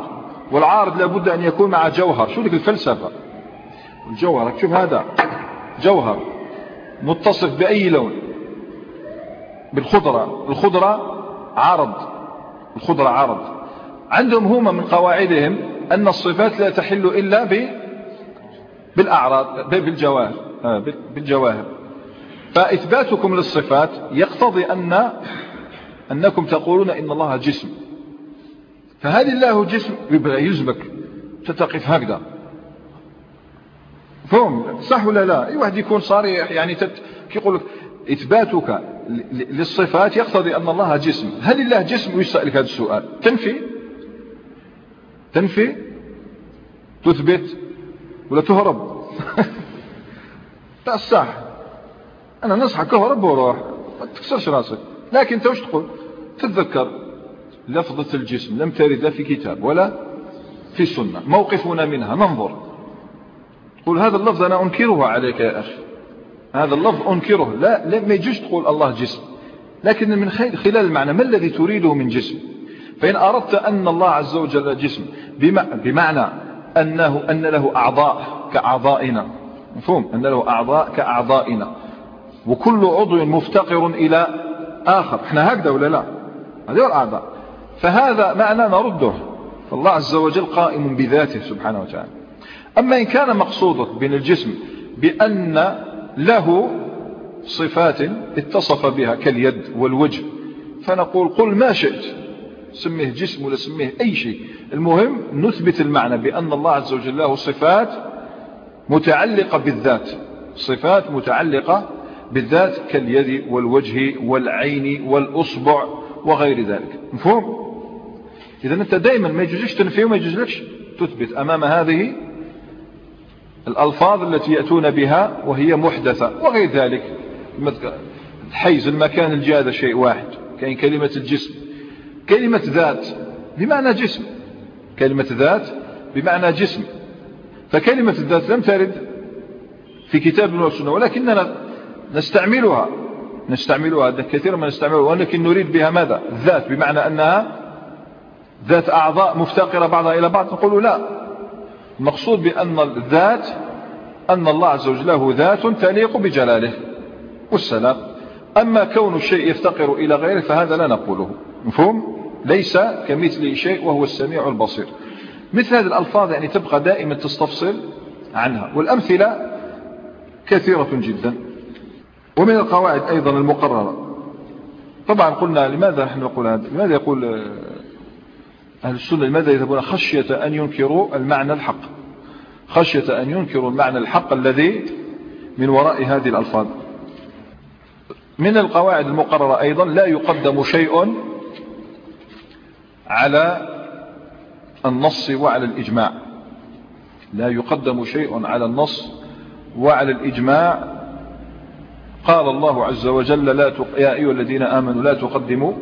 والعارض لابد أن يكون مع جوهر. شو لك الفلسفة؟ الجوهر. شوف هذا. جوهر. متصف بأي لون؟ بالخضرة. الخضرة عرض الخضرة عرض عندهم هما من قواعدهم أن الصفات لا تحل إلا ب بالأعراض بالجواهر. آه، بالجواهر. فإثباتكم للصفات يقتضي أن أنكم تقولون إن الله جسم. فهذه الله جسم؟ يبقى يزبك تتقف هكذا. فهم؟ صح ولا لا؟ اي واحد يكون صريح يعني تت... يقول لك إثباتك للصفات يقتضي أن الله جسم. هل الله جسم ويسألك هذا السؤال؟ تنفي؟ تنفي؟ تثبت ولا تهرب؟ لا صح أنا نصحك اهرب وروح. ما تكسرش راسك. لكن وش تقول؟ تتذكر لفظة الجسم. لم ترد لا في كتاب ولا في سنة. موقفنا منها. ننظر. قل هذا اللفظ أنا أنكره عليك يا أخي. هذا اللفظ أنكره. لا, ما يجوش تقول الله جسم. لكن من خلال المعنى ما الذي تريده من جسم؟ فإن أردت أن الله عز وجل جسم بمعنى أنه أن له أعضاء كأعضائنا. مفهوم؟ أن له أعضاء كأعضائنا. وكل عضو مفتقر إلى آخر. إحنا هكذا ولا لا؟ هذه الأعضاء. فهذا معنى نرده. فالله عز وجل قائم بذاته سبحانه وتعالى. أما إن كان مقصودك بين الجسم بأن له صفات اتصف بها كاليد والوجه. فنقول قل ما شئت. سميه جسم ولا سميه أي شيء. المهم نثبت المعنى بأن الله عز وجل له صفات متعلقة بالذات. صفات متعلقة بالذات كاليد والوجه والعين والأصبع وغير ذلك. مفهوم؟ إذا أنت دائما ما يجوزش تنفيه وما يجوزلكش تثبت أمام هذه الألفاظ التي يأتون بها وهي محدثة وغير ذلك. حيز المكان الجي هذا شيء واحد كاين كلمة الجسم. كلمة ذات بمعنى جسم. كلمة ذات بمعنى جسم. فكلمة الذات لم ترد في كتاب والسنة ولكننا نستعملها. نستعملها كثيرا ما نستعملها ولكن نريد بها ماذا؟ الذات بمعنى أنها ذات أعضاء مفتقرة بعضها إلى بعض. نقول لا المقصود بأن الذات أن الله عز وجل له ذات تليق بجلاله والسلام. أما كون الشيء يفتقر إلى غيره فهذا لا نقوله. مفهوم؟ ليس كمثله شيء وهو السميع البصير. مثل هذه الألفاظ يعني تبقى دائما تستفصل عنها. والأمثلة كثيرة جدا. ومن القواعد أيضا المقررة. طبعا قلنا لماذا نحن نقول هذا؟ لماذا يقول أهل السنة لماذا يذهبون؟ خشية أن ينكروا المعنى الحق. خشية أن ينكروا المعنى الحق الذي من وراء هذه الألفاظ. من القواعد المقررة أيضا لا يقدم شيء على النص وعلى الإجماع. لا يقدم شيء على النص وعلى الإجماع. قال الله عز وجل لا تق... يا أيها الذين آمنوا لا تقدموا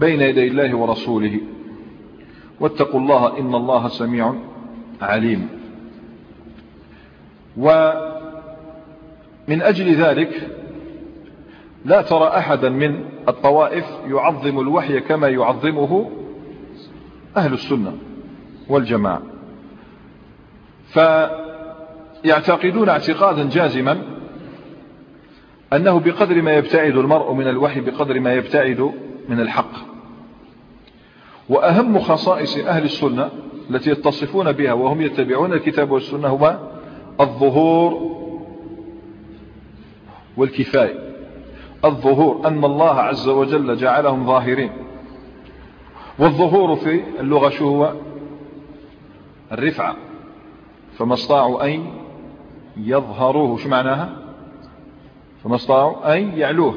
بين يدي الله ورسوله. واتقوا الله إن الله سميع عليم. ومن أجل ذلك لا ترى أحدا من الطوائف يعظم الوحي كما يعظمه أهل السنة والجماعة. فيعتقدون اعتقادا جازما أنه بقدر ما يبتعد المرء من الوحي بقدر ما يبتعد من الحق. وأهم خصائص أهل السنة التي يتصفون بها وهم يتبعون الكتاب والسنة هو الظهور والكفاية. الظهور أن الله عز وجل جعلهم ظاهرين. والظهور في اللغة شو هو؟ الرفعة. فما استطاعوا أن يظهروه شو معناها؟ فما استطاعوا أن يعلوه.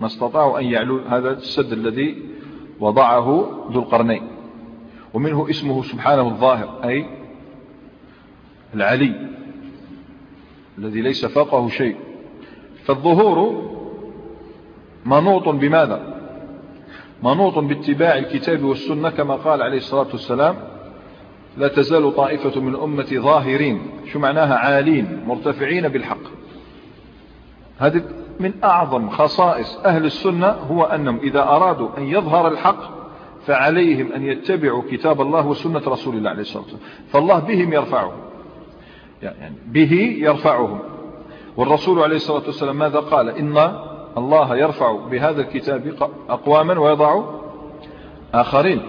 ما استطاعوا أن يعلوا هذا السد الذي وضعه ذو القرنين. ومنه اسمه سبحانه الظاهر أي العلي الذي ليس فوقه شيء. فالظهور منوط بماذا؟ منوط باتباع الكتاب والسنة كما قال عليه الصلاة والسلام لا تزال طائفة من أمتي ظاهرين. شو معناها؟ عالين مرتفعين بالحق. هذه من أعظم خصائص أهل السنة هو أنهم إذا أرادوا أن يظهر الحق فعليهم أن يتبعوا كتاب الله وسنة رسول الله عليه الصلاة والسلام. فالله بهم يرفعهم. يعني به يرفعهم. والرسول عليه الصلاة والسلام ماذا قال؟ إن الله يرفع بهذا الكتاب أقواما ويضع آخرين.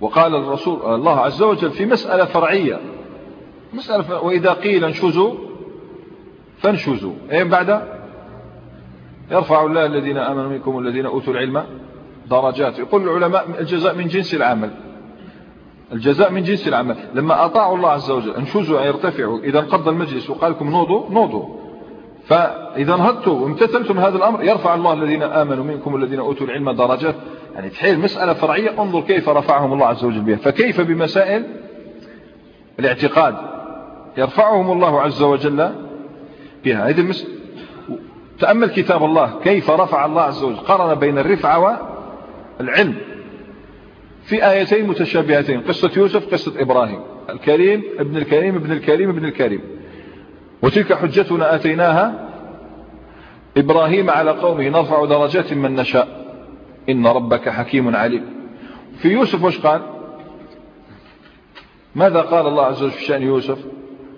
وقال الرسول الله عز وجل في مسألة فرعية. مسألة وإذا قيل انشزوا فانشزوا. إيه بعد؟ يرفع الله الذين آمنوا منكم والذين أوتوا العلم درجات. يقول العلماء الجزاء من جنس العمل. الجزاء من جنس العمل. لما أطاعوا الله عز وجل انشزوا يرتفعوا إذا انقضى المجلس وقال لكم نوضوا نوضوا. فإذا نهضتوا وامتثلتم هذا الأمر يرفع الله الذين آمنوا منكم والذين أوتوا العلم درجات. يعني تحيل مسألة فرعية انظر كيف رفعهم الله عز وجل بها. فكيف بمسائل الاعتقاد؟ يرفعهم الله عز وجل بها. هذه المس... تأمل كتاب الله. كيف رفع الله عز وجل؟ قرن بين الرفعة والعلم. في آيتين متشابهتين. قصة يوسف قصة إبراهيم. الكريم ابن الكريم ابن الكريم ابن الكريم. وتلك حجتنا آتيناها إبراهيم على قومه. نرفع درجات من نشاء. إن ربك حكيم عليم. في يوسف وش قال؟ ماذا قال الله عز وجل في شأن يوسف؟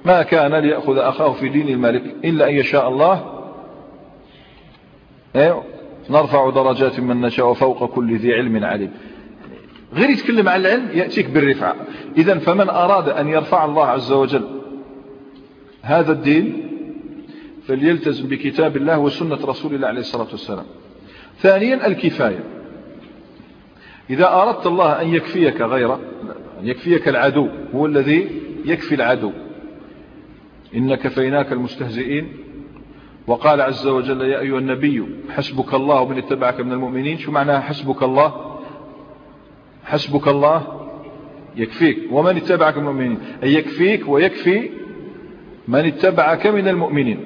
ما كان ليأخذ أخاه في دين الملك إلا أن يشاء الله. إيه؟ نرفع درجات من نشاء وفوق كل ذي علم عليم. غير يتكلم عن العلم يأتيك بالرفعة إذا فمن أراد أن يرفع الله عز وجل هذا الدين فليلتزم بكتاب الله وسنة رسول الله عليه الصلاة والسلام. ثانيا الكفاية. إذا أردت الله أن يكفيك غيره أن يكفيك العدو هو الذي يكفي العدو. إن كفيناك المستهزئين. وقال عز وجل يا أيها النبي حسبك الله ومن اتبعك من المؤمنين. شو معناها حسبك الله؟ حسبك الله يكفيك ومن اتبعك من المؤمنين. أي يكفيك ويكفي من اتبعك من المؤمنين.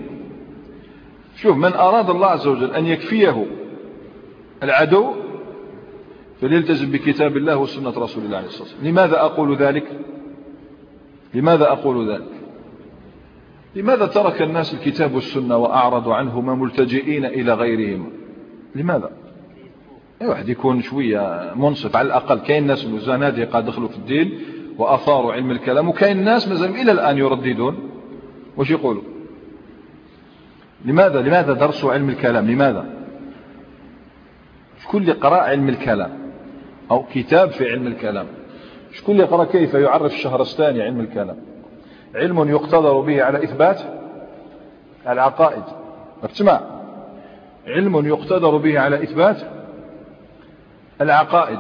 شوف من أراد الله عز وجل أن يكفيه العدو فليلتزم بكتاب الله وسنة رسول الله عليه الصلاة والسلام. لماذا أقول ذلك؟ لماذا أقول ذلك؟ لماذا ترك الناس الكتاب والسنة وأعرضوا عنهما ملتجئين إلى غيرهم؟ لماذا؟ أي واحد يكون شوية منصف على الأقل كاين ناس زنادقة دخلوا في الدين وأثاروا علم الكلام وكاين ناس مازال إلى الآن يرددون. وش يقولوا؟ لماذا؟ لماذا درسوا علم الكلام؟ لماذا؟ شكون اللي قرأ علم الكلام؟ أو كتاب في علم الكلام؟ شكون اللي قرأ؟ كيف يعرف الشهرستاني علم الكلام؟ علم يقتدر به على إثبات العقائد. اجتماع. علم يقتدر به على إثبات العقائد.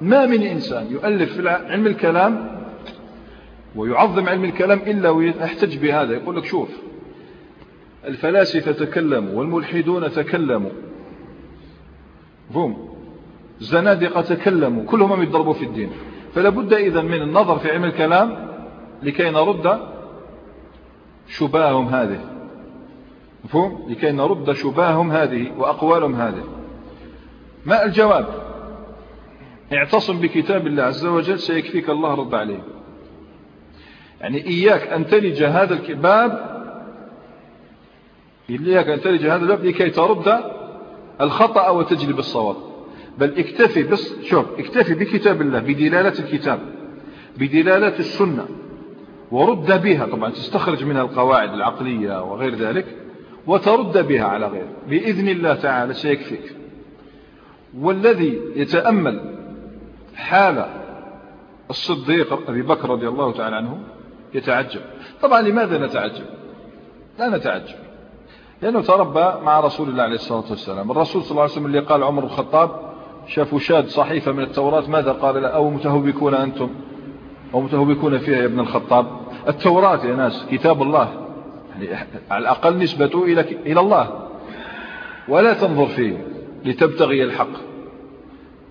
ما من إنسان يؤلف في علم الكلام ويعظم علم الكلام إلا ويحتج بهذا. يقول لك شوف الفلاسفة تكلموا والملحدون تكلموا. هم الزنادقة تكلموا كلهم يضربوا في الدين. فلا بد إذا من النظر في علم الكلام لكي نرد شباههم هذه. مفهوم؟ لكي نرد شباههم هذه وأقوالهم هذه. ما الجواب؟ اعتصم بكتاب الله عز وجل سيكفيك الله رد عليه يعني إياك أن تلج هذا الباب إياك أن تلج هذا الباب لكي ترد الخطأ وتجلب الصواب. بل اكتفي بس شوف اكتفي بكتاب الله بدلالة الكتاب بدلالة السنة. ورد بها طبعا تستخرج منها القواعد العقلية وغير ذلك وترد بها على غير بإذن الله تعالى سيكفيك. والذي يتأمل حال الصديق أبي بكر رضي الله تعالى عنه يتعجب. طبعا لماذا نتعجب؟ لا نتعجب. لأنه تربى مع رسول الله عليه الصلاة والسلام. الرسول صلى الله عليه وسلم اللي قال عمر الخطاب شافوا شاد صحيفة من التوراة ماذا قال له؟ أو متهوبكون أنتم؟ أو متهوبكون فيها يا ابن الخطاب التوراة يا ناس كتاب الله. يعني على الأقل نسبته إلى, إلى الله. ولا تنظر فيه لتبتغي الحق.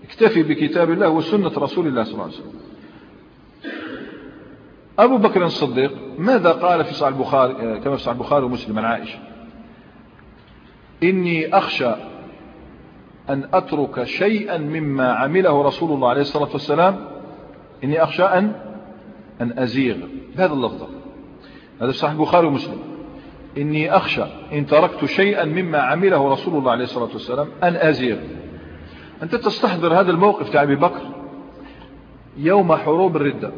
اكتفي بكتاب الله وسنة رسول الله صلى الله عليه وسلم. أبو بكر الصديق ماذا قال في صحيح البخاري كما في صحيح البخاري ومسلم عن عائشة؟ إني أخشى أن أترك شيئا مما عمله رسول الله عليه الصلاة والسلام إني أخشى أن أن أزيغ. بهذا اللفظ. هذا صحيح البخاري ومسلم. إني أخشى إن تركت شيئا مما عمله رسول الله عليه الصلاة والسلام أن أزيغ. أنت تستحضر هذا الموقف تاع أبي بكر. يوم حروب الردة.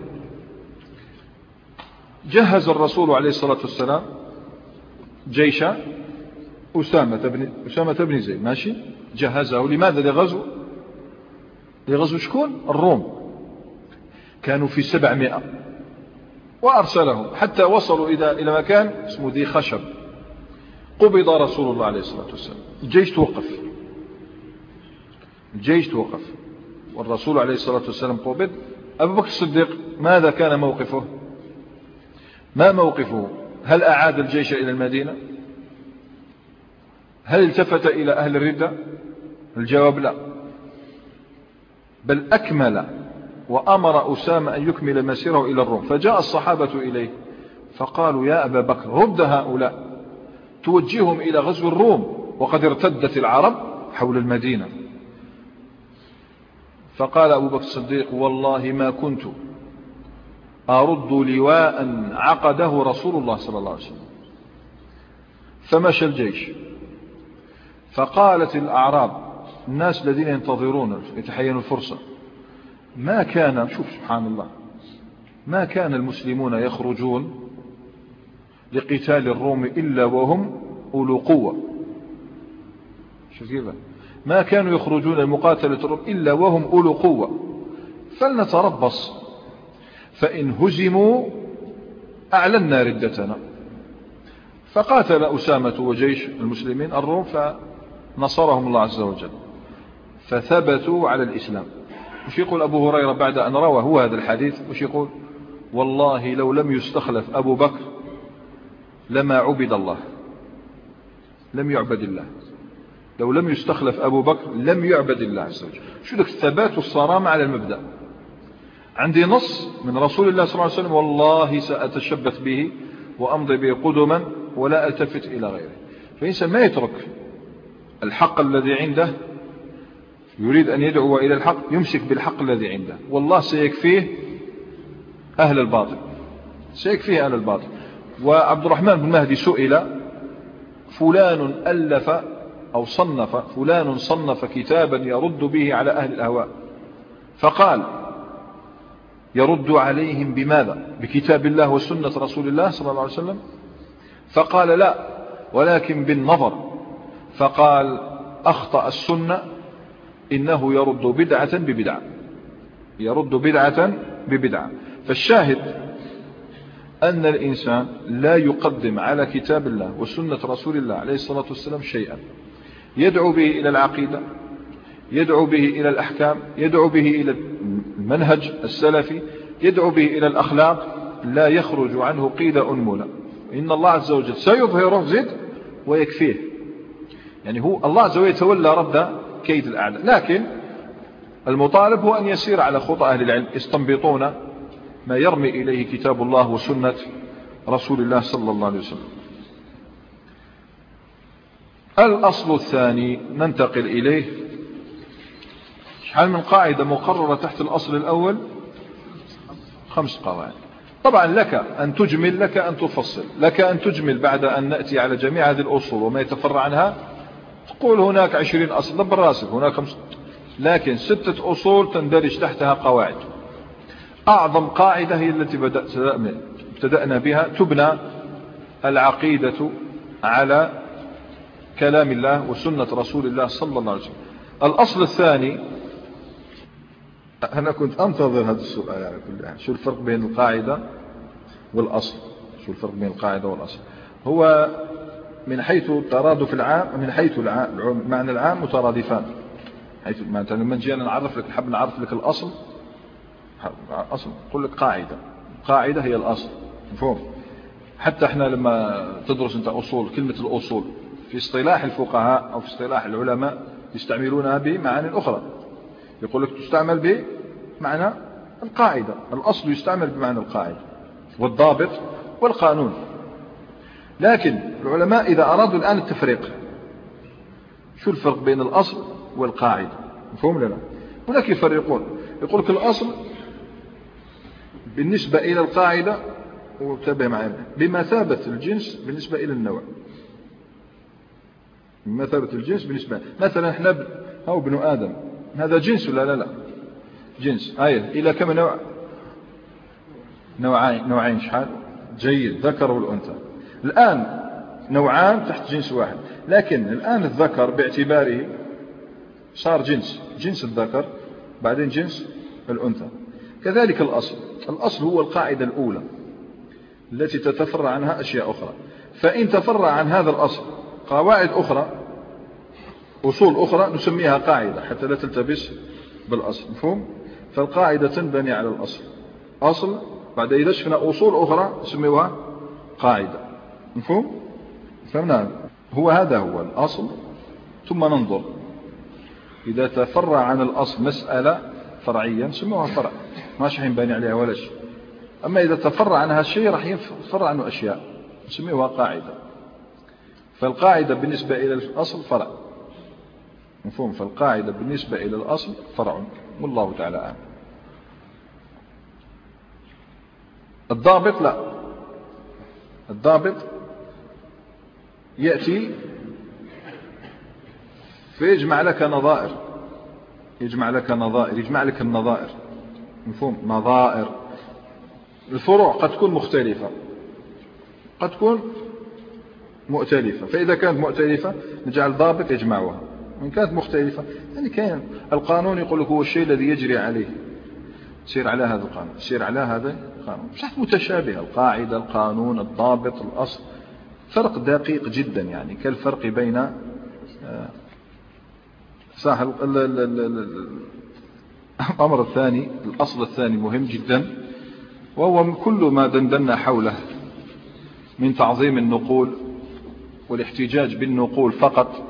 جهز الرسول عليه الصلاة والسلام جيش أسامة بن, أسامة بن زيد. ماشي؟ جهزه. لماذا؟ لغزو. لغزو شكون؟ الروم. كانوا في سبعمائة وأرسلهم حتى وصلوا إلى مكان اسمه ذي خشب. قبض رسول الله عليه الصلاة والسلام. الجيش توقف. الجيش توقف. والرسول عليه الصلاة والسلام قبض. أبو بكر الصديق ماذا كان موقفه؟ ما موقفه؟ هل أعاد الجيش إلى المدينة؟ هل التفت إلى أهل الردة؟ الجواب لا. بل أكمل وأمر أسامة أن يكمل مسيره إلى الروم. فجاء الصحابة إليه فقالوا يا أبا بكر رد هؤلاء توجههم إلى غزو الروم وقد ارتدت العرب حول المدينة. فقال أبو بكر الصديق والله ما كنت أرد لواء عقده رسول الله صلى الله عليه وسلم. فمشى الجيش. فقالت الأعراب الناس الذين ينتظرون يتحينوا الفرصة. ما كان شوف سبحان الله ما كان المسلمون يخرجون لقتال الروم إلا وهم أولو قوة. شوف كيف ما كانوا يخرجون لمقاتلة الروم إلا وهم أولو قوة. فلنتربص. فإن هزموا أعلنا ردتنا. فقاتل أسامة وجيش المسلمين الروم فنصرهم الله عز وجل. فثبتوا على الإسلام. وش يقول أبو هريرة بعد أن روى هو هذا الحديث؟ وش يقول؟ والله لو لم يستخلف أبو بكر لما عبد الله لم يعبد الله. لو لم يستخلف أبو بكر لم يعبد الله عز وجل. شو ذلك الثبات والصرامة على المبدأ؟ عندي نص من رسول الله صلى الله عليه وسلم والله سأتشبث به وأمضي به قدما ولا ألتفت إلى غيره. فإنسان ما يترك الحق الذي عنده يريد أن يدعو إلى الحق يمسك بالحق الذي عنده. والله سيكفيه أهل الباطل. سيكفيه أهل الباطل. وعبد الرحمن بن مهدي سئل فلان ألف أو صنف فلان صنف كتابا يرد به على أهل الأهواء. فقال يرد عليهم بماذا؟ بكتاب الله وسنة رسول الله صلى الله عليه وسلم؟ فقال لا ولكن بالنظر. فقال أخطأ السنة إنه يرد بدعة ببدعة. يرد بدعة ببدعة. فالشاهد أن الإنسان لا يقدم على كتاب الله وسنة رسول الله عليه الصلاة والسلام شيئا. يدعو به إلى العقيدة يدعو به إلى الأحكام يدعو به إلى المنهج السلفي يدعو به إلى الأخلاق. لا يخرج عنه قيد أنملة. إن الله عز وجل سيظهره زد ويكفيه. يعني هو الله عز وجل يتولى رد كيد الأعداء. لكن المطالب هو أن يسير على خطى أهل العلم يستنبطون ما يرمي إليه كتاب الله وسنة رسول الله صلى الله عليه وسلم. الأصل الثاني ننتقل إليه. شحال من قاعدة مقررة تحت الأصل الأول؟ خمس قواعد. طبعا لك أن تجمل لك أن تفصل لك أن تجمل بعد أن نأتي على جميع هذه الأصول وما يتفرع عنها. تقول هناك عشرين أصل دبر راسك هناك خمس لكن ستة أصول تندرج تحتها قواعد. أعظم قاعدة هي التي ابتدأنا بها تبنى العقيدة على كلام الله وسنة رسول الله صلى الله عليه وسلم. الأصل الثاني أنا كنت أنتظر هذا السؤال على كل حال. شو الفرق بين القاعدة والأصل؟ شو الفرق بين القاعدة والأصل؟ هو من حيث ترادف العام من حيث المعنى العام مترادفان. حيث لما نجي نعرف لك نحب نعرف لك الأصل. أصل نقول لك قاعدة. قاعدة هي الأصل. مفهوم؟ حتى إحنا لما تدرس أنت أصول كلمة الأصول في اصطلاح الفقهاء أو في اصطلاح العلماء يستعملونها بمعاني أخرى. يقول لك تستعمل بمعنى القاعدة. الأصل يستعمل بمعنى القاعدة. والضابط والقانون. لكن العلماء إذا أرادوا الآن التفريق شو الفرق بين الأصل والقاعدة؟ مفهوم لنا هناك يفرقون. يقول لك الأصل بالنسبة إلى القاعدة وتابع معنا بمثابة الجنس بالنسبة إلى النوع. بمثابة الجنس بالنسبة مثلا إحنا أو ابن آدم. هذا جنس ولا لا؟ لا. جنس. آية إلى كم نوع؟ نوعين نوعين شحال؟ جيد ذكر والأنثى. الآن نوعان تحت جنس واحد. لكن الآن الذكر باعتباره صار جنس جنس الذكر بعدين جنس الأنثى. كذلك الأصل. الأصل هو القاعدة الأولى التي تتفرع عنها أشياء أخرى. فإن تفرع عن هذا الأصل قواعد أخرى أصول أخرى نسميها قاعدة حتى لا تلتبس بالأصل مفهوم؟ فالقاعدة تنبني على الأصل. أصل بعد إذا شفنا أصول أخرى نسميها قاعدة. مفهوم؟ فهمنا. هو هذا هو الأصل. ثم ننظر. إذا تفرع عن الأصل مسألة فرعية نسموها فرع. ماشي حينبني عليها ولا شيء. أما إذا تفرع عنها شيء راح يفرع عنه أشياء. نسميها قاعدة. فالقاعدة بالنسبة إلى الأصل فرع. مفهوم؟ فالقاعدة بالنسبة إلى الأصل فرع. والله تعالى أعلم. الضابط لا. الضابط يأتي فيجمع لك نظائر يجمع لك نظائر يجمع لك النظائر مفهوم؟ نظائر. الفروع قد تكون مختلفة قد تكون مؤتلفة. فإذا كانت مؤتلفة نجعل ضابط يجمعها. وإن كانت مختلفة يعني كان القانون يقول لك هو الشيء الذي يجري عليه. سير على هذا القانون سير على هذا القانون. صح متشابهة القاعدة القانون الضابط الأصل. فرق دقيق جدا يعني كالفرق بين آه، صح الأمر الثاني الأصل الثاني مهم جدا وهو كل ما دندنا حوله من تعظيم النقول والاحتجاج بالنقول فقط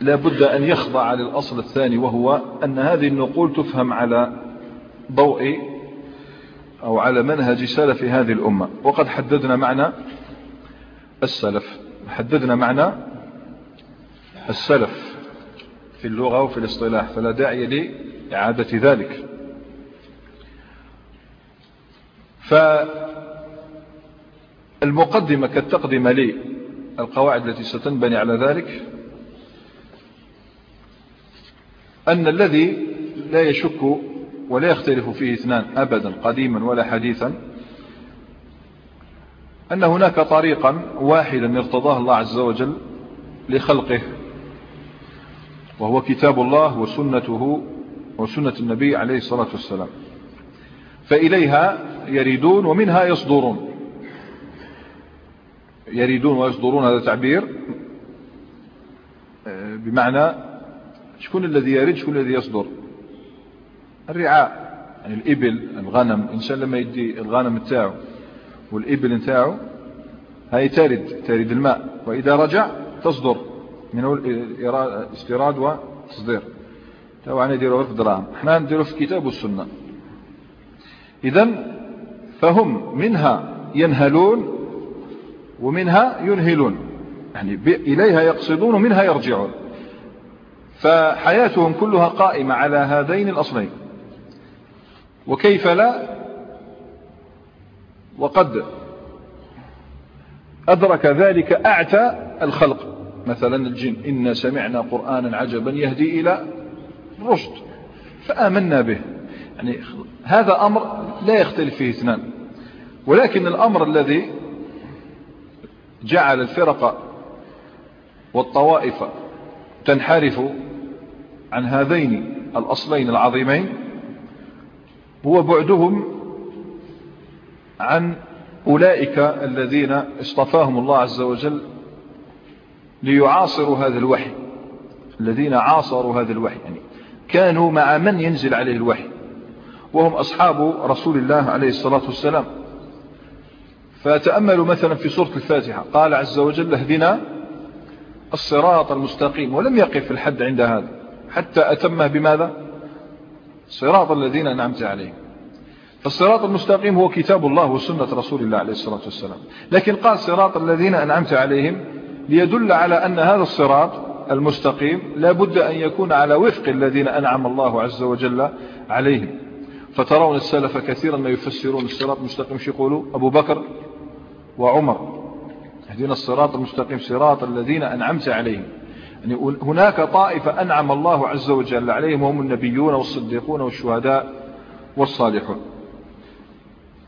لا بد أن يخضع للأصل الثاني وهو أن هذه النقول تفهم على ضوء أو على منهج سلف هذه الأمة. وقد حددنا معنى السلف. حددنا معنى السلف في اللغة وفي الاصطلاح. فلا داعي لإعادة ذلك. فالمقدمة كالتقدمة لي القواعد التي ستنبني على ذلك أن الذي لا يشك ولا يختلف فيه إثنان أبدا قديما ولا حديثا أن هناك طريقا واحدا ارتضاه الله عز وجل لخلقه وهو كتاب الله وسنته وسنة النبي عليه الصلاة والسلام. فإليها يريدون ومنها يصدرون. يريدون ويصدرون هذا تعبير بمعنى شكون الذي يريد شكون الذي يصدر. الرعاء يعني الإبل الغنم الإنسان لما يدي الغنم بتاعه والإبل نتاعه هاي ترد ترد الماء. وإذا رجع تصدر من الاستيراد والتصدير طبعا نديروا في الدراهم إحنا نديروا في كتاب والسنة. إذا فهم منها ينهلون ومنها ينهلون. يعني إليها يقصدون ومنها يرجعون. فحياتهم كلها قائمة على هذين الأصلين. وكيف لا؟ وقد أدرك ذلك أعتى الخلق. مثلا الجن إن سمعنا قرآنا عجبا يهدي إلى الرشد فآمنا به. يعني هذا أمر لا يختلف فيه اثنان. ولكن الأمر الذي جعل الفرق والطوائف تنحرف عن هذين الأصلين العظيمين هو بعدهم عن أولئك الذين اصطفاهم الله عز وجل ليعاصروا هذا الوحي. الذين عاصروا هذا الوحي يعني كانوا مع من ينزل عليه الوحي وهم أصحاب رسول الله عليه الصلاة والسلام. فتأملوا مثلا في سورة الفاتحة قال عز وجل اهدنا الصراط المستقيم. ولم يقف الحد عند هذا. حتى أتمه بماذا؟ صراط الذين أنعمت عليهم. فالصراط المستقيم هو كتاب الله وسنة رسول الله عليه الصلاة والسلام. لكن قال صراط الذين أنعمت عليهم ليدل على أن هذا الصراط المستقيم لا بد أن يكون على وفق الذين أنعم الله عز وجل عليهم. فترون السلف كثيرا ما يفسرون الصراط المستقيم يقولوا أبو بكر وعمر. اهدنا الصراط المستقيم صراط الذين أنعمت عليهم. هناك طائفة أنعم الله عز وجل عليهم هم النبيون والصديقون والشهداء والصالحون.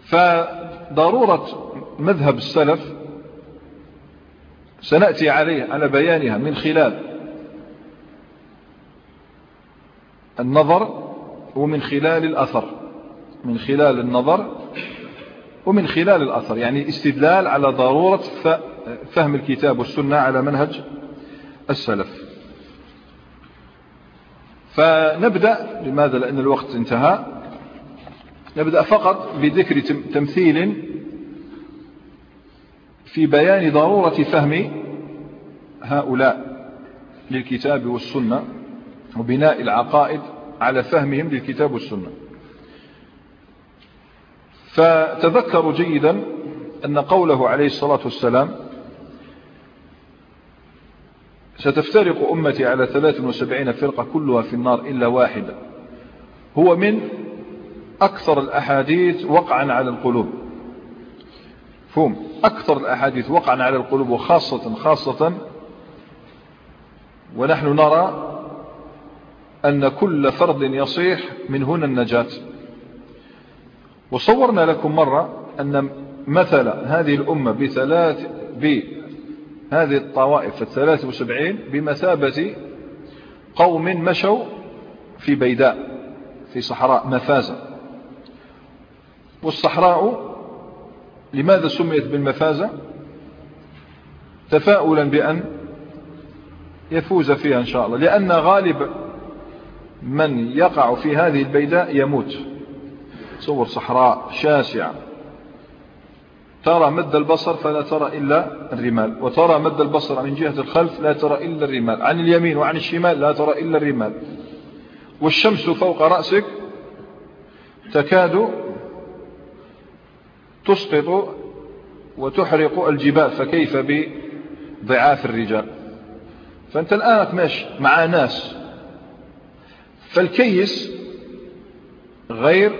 فضرورة مذهب السلف سنأتي عليه على بيانها من خلال النظر ومن خلال الأثر من خلال النظر ومن خلال الأثر. يعني استدلال على ضرورة فهم الكتاب والسنة على منهج السلف. فنبدأ لماذا؟ لأن الوقت انتهى. نبدأ فقط بذكر تمثيل في بيان ضرورة فهم هؤلاء للكتاب والسنة وبناء العقائد على فهمهم للكتاب والسنة. فتذكروا جيدا أن قوله عليه الصلاة والسلام ستفترق أمتي على 73 فرقة كلها في النار إلا واحدة. هو من أكثر الأحاديث وقعا على القلوب. فهم. أكثر الأحاديث وقعا على القلوب وخاصة خاصة ونحن نرى أن كل فرد يصيح من هنا النجاة. وصورنا لكم مرة أن مثل هذه الأمة بثلاث بهذه الطوائف الثلاث وسبعين بمثابة قوم مشوا في بيداء في صحراء مفازة. والصحراء لماذا سميت بالمفازة؟ تفاؤلا بأن يفوز فيها إن شاء الله لأن غالب من يقع في هذه البيداء يموت. تصور صحراء شاسعة. ترى مد البصر فلا ترى إلا الرمال وترى مد البصر من جهة الخلف لا ترى إلا الرمال عن اليمين وعن الشمال لا ترى إلا الرمال. والشمس فوق رأسك تكاد تسقط وتحرق الجبال فكيف بضعاف الرجال؟ فأنت الآن ماشي مع ناس فالكيس غير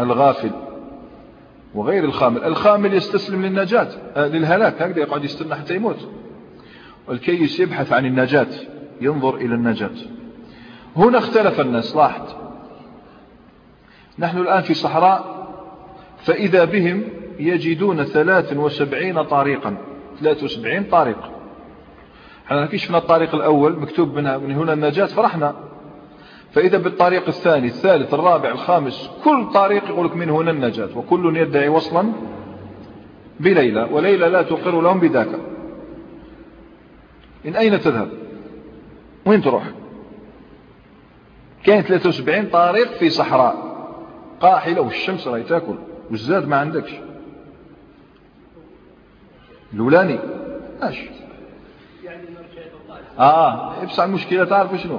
الغافل. وغير الخامل. الخامل يستسلم للنجاة آه، للهلاك. هكذا يقعد يستنى حتى يموت. والكيس يبحث عن النجاة ينظر إلى النجاة. هنا اختلف الناس لاحظ نحن الآن في صحراء فإذا بهم يجدون 73 طريقا. 73 طريق. إحنا كشفنا الطريق الأول مكتوب من هنا النجاة فرحنا. فإذا بالطريق الثاني الثالث الرابع الخامس كل طريق يقولك من هنا النجاة وكل يدعي وصلا بليلى وليلى لا تقر لهم بذاك من أين تذهب؟ وين تروح؟ كان 73 طريق في صحراء. قاحلة والشمس راهي تاكل والزاد ما عندكش. الأولاني أش؟ آه بصح المشكلة تعرف شنو؟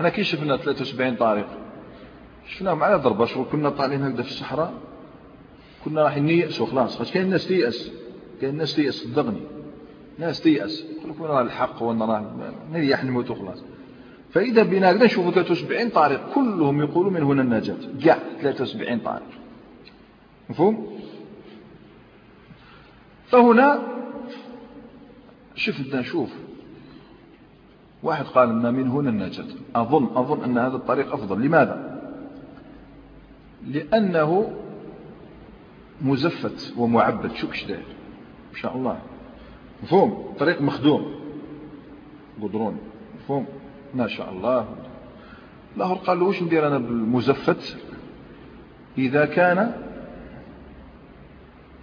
إحنا كي شفنا 73 طريق شفناهم على ضربة شغل كنا طالعين هكذا في الصحراء كنا راح نيأس وخلاص خاطر كاين الناس تيأس كاين الناس تيأس صدقني ناس تيأس يقول لك راه الحق وأنا راه نريح نموت وخلاص. فإذا بنا هكذا نشوفوا 73 طريق كلهم يقولوا من هنا النجاة كاع 73 طريق. مفهوم؟ فهنا شفت نشوف واحد قال إن من هنا النجاة أظن أظن أن هذا الطريق أفضل. لماذا؟ لأنه مزفت ومعبد. شو كش داير. إن شاء الله. مفهوم؟ طريق مخدوم. قدرون. مفهوم؟ ما شاء الله. لاهور قال له وش ندير أنا بالمزفت؟ إذا كان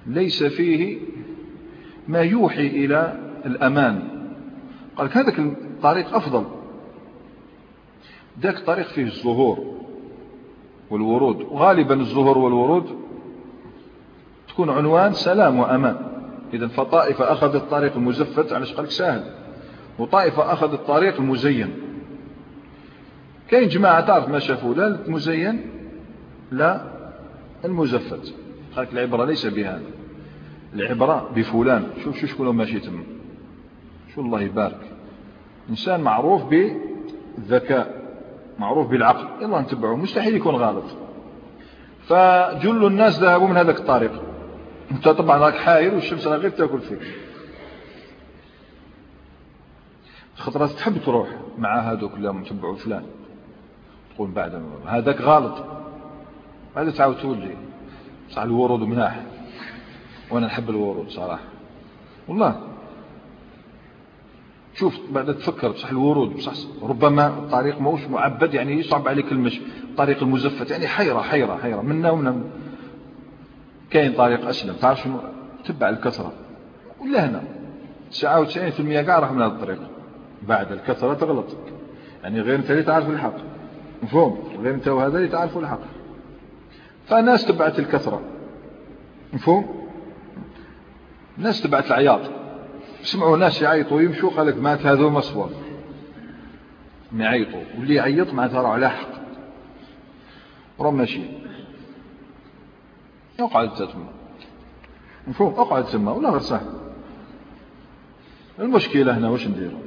ليس فيه ما يوحي إلى الأمان. قال هذاك الطريق أفضل. ذاك الطريق فيه الظهور والورود. وغالبا الظهور والورود تكون عنوان سلام وأمان. إذا فطائفة أخذت الطريق المزفت علاش قالك سهل وطائفة أخذت الطريق المزين. كاين جماعة تعرف ما شافوا؟ لا المزين لا المزفت. قالك العبرة ليس بهذا. العبرة بفلان. شوف شو شكون ماشي تم شو الله يبارك. إنسان معروف بالذكاء معروف بالعقل. يلا نتبعه. مستحيل يكون غلط. فجل الناس ذهبوا من هذاك الطريق. انت طبعا راك حاير والشمس غير تاكل فيك. خطرات تحب تروح مع هذوك اللي متبعوا فلان. تقول بعد هذاك غلط. هذا تعاود تولي. صح الورود مناح. وأنا نحب الورود صراحة. والله. شوف بعد تفكر بصح الورود بصح ربما الطريق موش معبد يعني يصعب عليك المشي. طريق المزفت يعني حيرة حيرة حيرة. منا ومنا كاين طريق أسلم. تعرف شنو؟ تبع الكثرة. ولا هنا. 99% كاع راح من هذا الطريق. بعد الكثرة تغلط. يعني غير أنت اللي تعرف الحق. مفهوم؟ غير أنت وهذا اللي تعرف الحق. فالناس تبعت الكثرة. مفهوم؟ الناس تبعت العياط. سمعوا ناس يعيطوا يمشوا قال لك مات هذو مصور يعيطوا. واللي يعيط معناتها راه على حق. راه ماشي. اقعد تما. مفهوم؟ اقعد تما ولا غير صح المشكلة هنا واش نديروا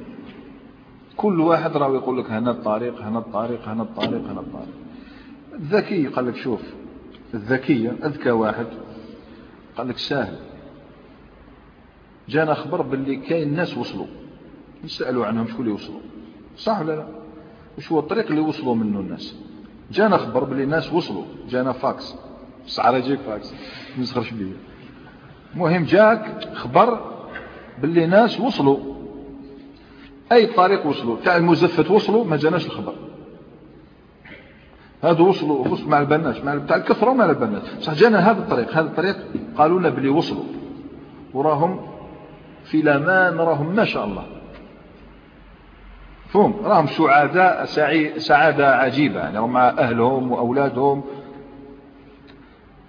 كل واحد راه يقول لك هنا الطريق هنا الطريق هنا الطريق هنا الطريق. الذكي قال لك شوف الذكية أذكى واحد قال لك سهل جانا خبر باللي كاين ناس وصلوا. نسألوا عنهم شكون اللي وصلوا. صح ولا لا؟ وش هو الطريق اللي وصلوا منه الناس؟ جانا خبر باللي الناس وصلوا. جانا فاكس. سعر يجيك فاكس. نسخرش بيه مهم جاك خبر باللي ناس وصلوا. أي طريق وصلوا؟ تاع المزفت وصلوا ما جاناش الخبر. هذا وصلوا وصلوا مع البنات. مع بتاع الكثرة ومع البنات. صح جانا هذا الطريق. هذا الطريق قالوا لنا بلي وصلوا. وراهم في الأمان راهم ما شاء الله. فهم راهم سعداء سعادة عجيبة. يعني هم مع أهلهم وأولادهم.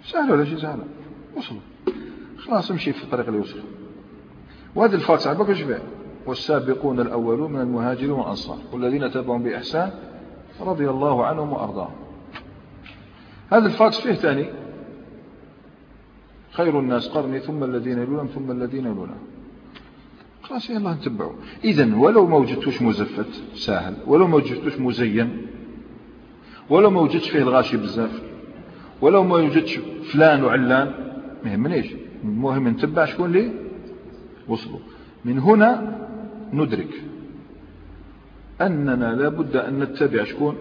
سهل ولا شيء سهل وصلوا. خلاص امشي في الطريق اللي وصل. وهذه الفاتحة بك فيها؟ والسابقون الأولون من المهاجرين والأنصار والذين تبعهم بإحسان رضي الله عنهم وأرضاهم. هذا الفاكس فيه ثاني. خير الناس قرني ثم الذين يلونهم ثم الذين يلونهم. خلاص يلا نتبعه إذا ولو ما وجدتوش مزفت ساهل. ولو ما وجدتوش مزين. ولو ما وجدتش فيه الغاشي بزاف. ولو ما وجدتش فلان وعلان. ما يهمنيش المهم نتبع شكون اللي؟ وصلوا. من هنا ندرك أننا لابد أن نتبع شكون؟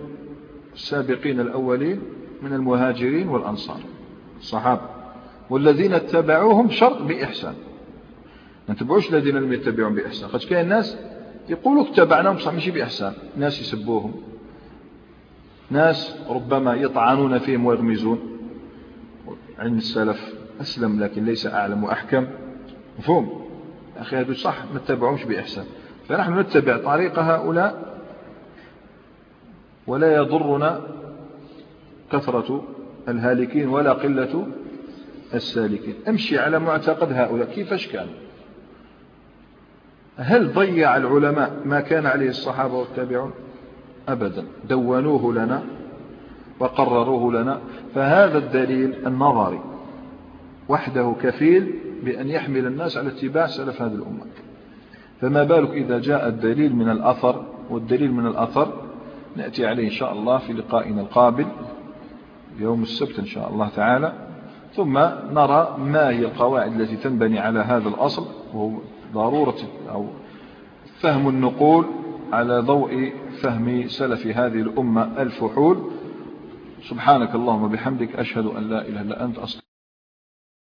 السابقين الأولين من المهاجرين والأنصار. الصحابة والذين اتبعوهم شرط بإحسان. ما نتبعوش الذين لم يتبعون بإحسان. قد كاين الناس يقولوا اتبعناهم بصح ماشي بإحسان. ناس يسبوهم. ناس ربما يطعنون فيهم ويغمزون. علم السلف أسلم لكن ليس أعلم وأحكم. مفهوم؟ أخي هذا صح ما نتبعهمش بإحسان. فنحن نتبع طريق هؤلاء ولا يضرنا كثرة الهالكين ولا قلة السالكين. امشي على معتقد هؤلاء. كيفاش كان؟ هل ضيع العلماء ما كان عليه الصحابة والتابعون؟ أبدا. دونوه لنا وقرروه لنا. فهذا الدليل النظري وحده كفيل بأن يحمل الناس على اتباع سلف هذه الأمة. فما بالك إذا جاء الدليل من الأثر والدليل من الأثر نأتي عليه إن شاء الله في لقائنا القابل يوم السبت إن شاء الله تعالى. ثم نرى ما هي القواعد التي تنبني على هذا الأصل وهو ضرورة أو فهم النقول على ضوء فهم سلف هذه الأمة الفحول. سبحانك اللهم بحمدك أشهد أن لا إله إلا أنت أستغفر